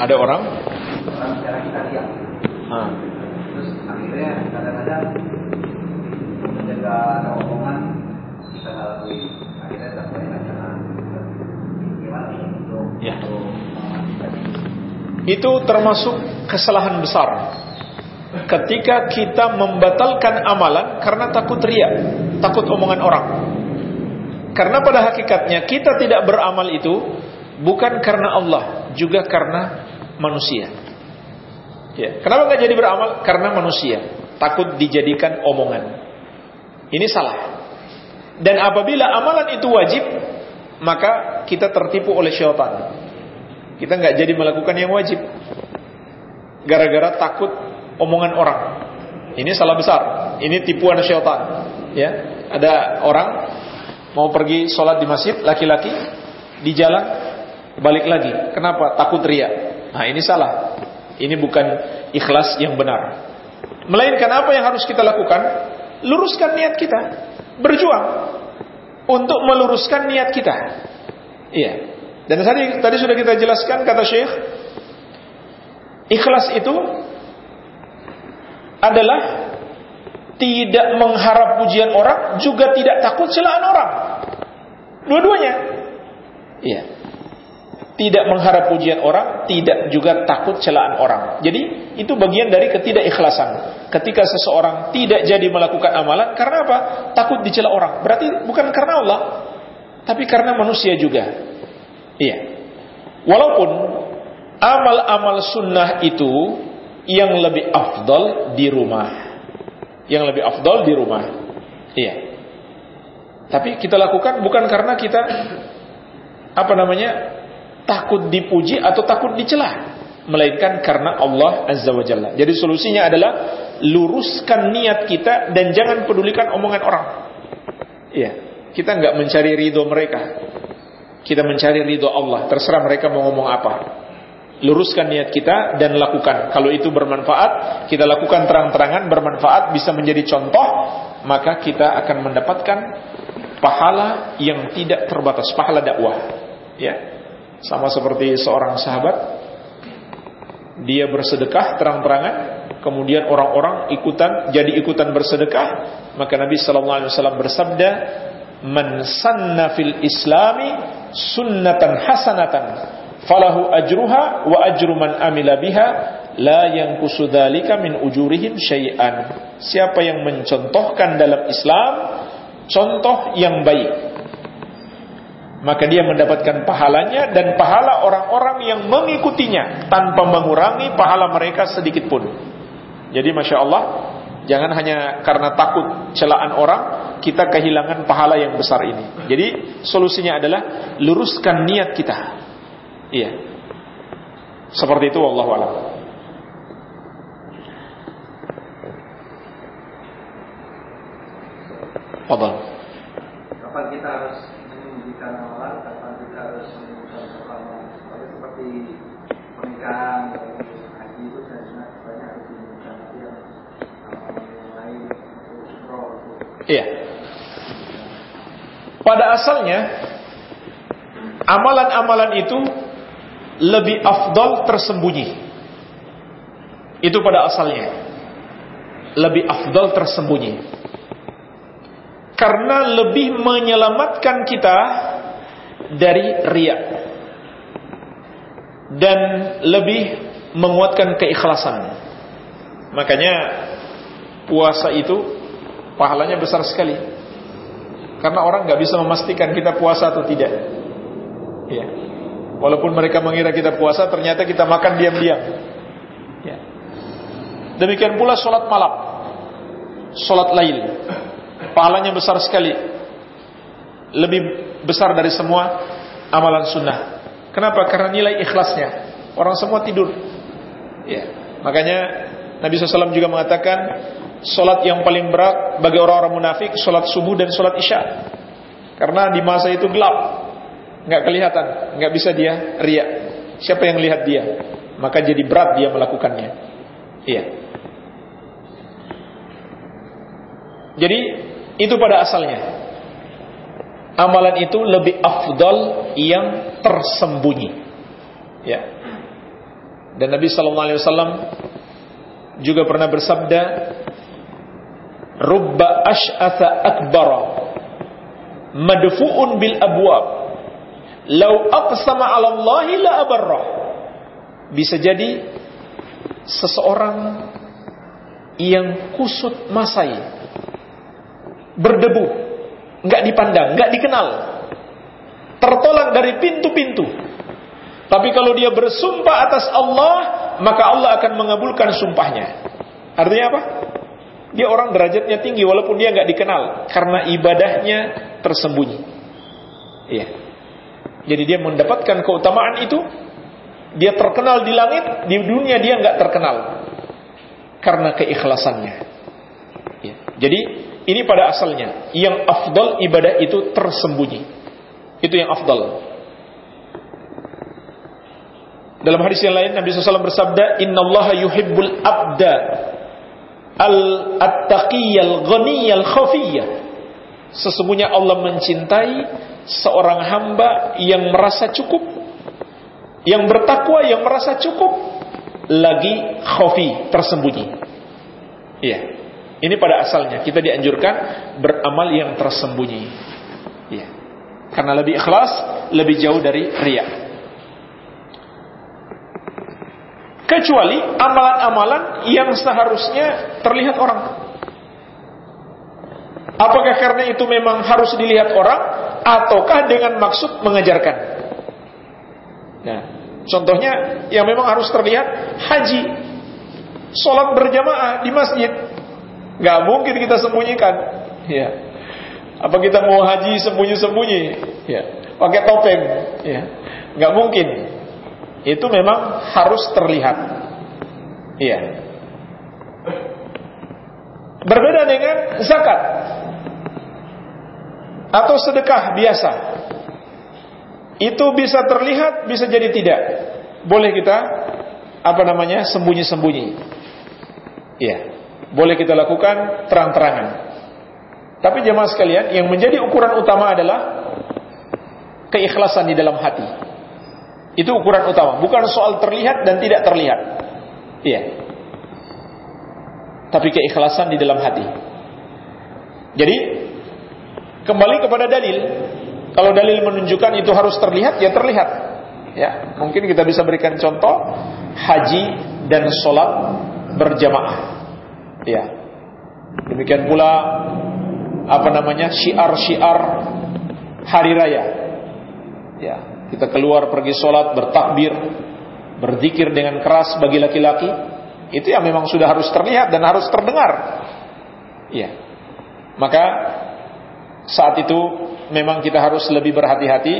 Ada orang? Secara kita lihat. Ah. Terus akhirnya kadang-kadang ada omongan kita nggak lakuin. Akhirnya banyak jangan gimana untuk ya. Itu termasuk kesalahan besar ketika kita membatalkan amalan karena takut riak, takut omongan orang. Karena pada hakikatnya kita tidak beramal itu bukan karena Allah, juga karena manusia. Ya. Kenapa nggak jadi beramal? Karena manusia takut dijadikan omongan. Ini salah. Dan apabila amalan itu wajib, maka kita tertipu oleh syaitan. Kita nggak jadi melakukan yang wajib. Gara-gara takut omongan orang. Ini salah besar. Ini tipuan syaitan. Ya, ada orang mau pergi sholat di masjid, laki-laki di jalan balik lagi. Kenapa? Takut riak. Nah ini salah. Ini bukan ikhlas yang benar. Melainkan apa yang harus kita lakukan? Luruskan niat kita. Berjuang. Untuk meluruskan niat kita. Iya. Dan tadi, tadi sudah kita jelaskan kata Syekh. Ikhlas itu adalah tidak mengharap pujian orang, juga tidak takut celaan orang. Dua-duanya. Iya tidak mengharap pujian orang, tidak juga takut celaan orang. Jadi itu bagian dari ketidakikhlasan. Ketika seseorang tidak jadi melakukan amalan karena apa? Takut dicela orang. Berarti bukan karena Allah, tapi karena manusia juga. Iya. Walaupun amal-amal sunnah itu yang lebih afdal di rumah. Yang lebih afdal di rumah. Iya. Tapi kita lakukan bukan karena kita apa namanya takut dipuji atau takut dicela melainkan karena Allah Azza wa Jalla. Jadi solusinya adalah luruskan niat kita dan jangan pedulikan omongan orang. Iya, kita nggak mencari ridho mereka. Kita mencari ridho Allah. Terserah mereka mau ngomong apa. Luruskan niat kita dan lakukan. Kalau itu bermanfaat, kita lakukan terang-terangan bermanfaat bisa menjadi contoh, maka kita akan mendapatkan pahala yang tidak terbatas, pahala dakwah. Ya, sama seperti seorang sahabat dia bersedekah terang-terangan, kemudian orang-orang ikutan jadi ikutan bersedekah, maka Nabi wasallam bersabda, "Man sanna fil islami sunnatan hasanatan, falahu ajruha wa ajru man amila biha la yanqusu dzalika min ujurihim syai'an." Siapa yang mencontohkan dalam Islam contoh yang baik, maka dia mendapatkan pahalanya dan pahala orang-orang yang mengikutinya tanpa mengurangi pahala mereka sedikit pun. Jadi masya Allah, jangan hanya karena takut celaan orang kita kehilangan pahala yang besar ini. Jadi solusinya adalah luruskan niat kita. Iya. Seperti itu Allah alam. Kapan kita harus menunjukkan amalan kapan kita harus menunjukkan amalan seperti pernikahan haji itu saya dengar banyak harus tapi yang lain iya. Pada asalnya amalan-amalan itu lebih afdol tersembunyi. Itu pada asalnya. Lebih afdal tersembunyi. Karena lebih menyelamatkan kita dari riak dan lebih menguatkan keikhlasan. Makanya puasa itu pahalanya besar sekali. Karena orang nggak bisa memastikan kita puasa atau tidak. Ya. Walaupun mereka mengira kita puasa, ternyata kita makan diam-diam. Ya. Demikian pula sholat malam, sholat lail, pahalanya besar sekali, lebih besar dari semua amalan sunnah. Kenapa? Karena nilai ikhlasnya. Orang semua tidur. Ya. Makanya Nabi SAW juga mengatakan Sholat yang paling berat bagi orang-orang munafik Sholat subuh dan sholat isya Karena di masa itu gelap nggak kelihatan, nggak bisa dia riak. Siapa yang lihat dia? Maka jadi berat dia melakukannya. Iya. Jadi itu pada asalnya. Amalan itu lebih afdal yang tersembunyi. Ya. Dan Nabi sallallahu alaihi wasallam juga pernah bersabda, "Rubba ash'atha akbara madfu'un bil abwab." Lau aqsama 'ala Allah la abarra. Bisa jadi seseorang yang kusut masai berdebu, nggak dipandang, nggak dikenal, tertolak dari pintu-pintu. Tapi kalau dia bersumpah atas Allah, maka Allah akan mengabulkan sumpahnya. Artinya apa? Dia orang derajatnya tinggi walaupun dia nggak dikenal karena ibadahnya tersembunyi. Iya. Jadi dia mendapatkan keutamaan itu, dia terkenal di langit, di dunia dia nggak terkenal karena keikhlasannya. Ya. Jadi ini pada asalnya yang afdal ibadah itu tersembunyi. Itu yang afdal. Dalam hadis yang lain Nabi SAW bersabda, Inna Allah yuhibbul abda al-attaqiyal ghaniyal khafiyah. Sesungguhnya Allah mencintai seorang hamba yang merasa cukup, yang bertakwa, yang merasa cukup, lagi khafi, tersembunyi. Iya. Ini pada asalnya kita dianjurkan beramal yang tersembunyi. Iya. Karena lebih ikhlas, lebih jauh dari riya. Kecuali amalan-amalan yang seharusnya terlihat orang. Apakah karena itu memang harus dilihat orang ataukah dengan maksud mengajarkan? Nah, contohnya yang memang harus terlihat haji, sholat berjamaah di masjid, nggak mungkin kita sembunyikan. Ya, apa kita mau haji sembunyi-sembunyi? Ya, pakai topeng? Ya, nggak mungkin. Itu memang harus terlihat. Iya. Berbeda dengan zakat atau sedekah biasa. Itu bisa terlihat, bisa jadi tidak. Boleh kita apa namanya? sembunyi-sembunyi. Iya. Boleh kita lakukan terang-terangan. Tapi jemaah sekalian, yang menjadi ukuran utama adalah keikhlasan di dalam hati. Itu ukuran utama, bukan soal terlihat dan tidak terlihat. Iya. Tapi keikhlasan di dalam hati. Jadi Kembali kepada dalil. Kalau dalil menunjukkan itu harus terlihat, ya terlihat. Ya, mungkin kita bisa berikan contoh haji dan sholat berjamaah. Ya. Demikian pula apa namanya syiar-syiar hari raya. Ya, kita keluar pergi sholat bertakbir, berzikir dengan keras bagi laki-laki, itu yang memang sudah harus terlihat dan harus terdengar. Ya. Maka saat itu memang kita harus lebih berhati-hati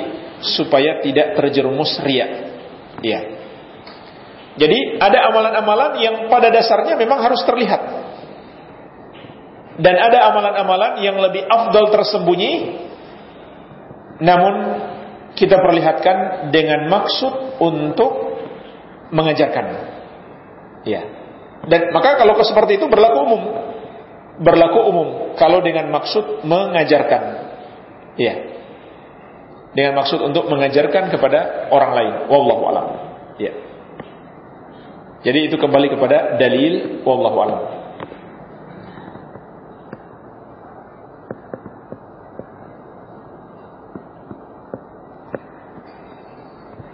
supaya tidak terjerumus ria. Ya. Jadi ada amalan-amalan yang pada dasarnya memang harus terlihat. Dan ada amalan-amalan yang lebih afdal tersembunyi namun kita perlihatkan dengan maksud untuk mengajarkan. Ya. Dan maka kalau seperti itu berlaku umum berlaku umum kalau dengan maksud mengajarkan. Iya. Dengan maksud untuk mengajarkan kepada orang lain. Wallahu alam. Iya. Jadi itu kembali kepada dalil wallahu alam.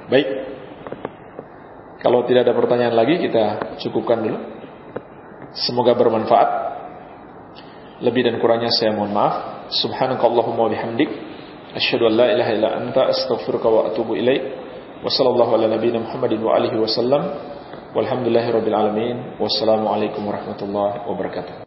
Baik. Kalau tidak ada pertanyaan lagi kita cukupkan dulu. Semoga bermanfaat. Lebih dan kurangnya saya mohon maaf. Subhanakallahumma bihamdik asyhadu an la ilaha illa anta astaghfiruka wa atubu ilaik. Wa sallallahu ala nabiyyina Muhammadin wa alihi wasallam. Walhamdulillahirabbil alamin. Wassalamualaikum warahmatullahi wabarakatuh.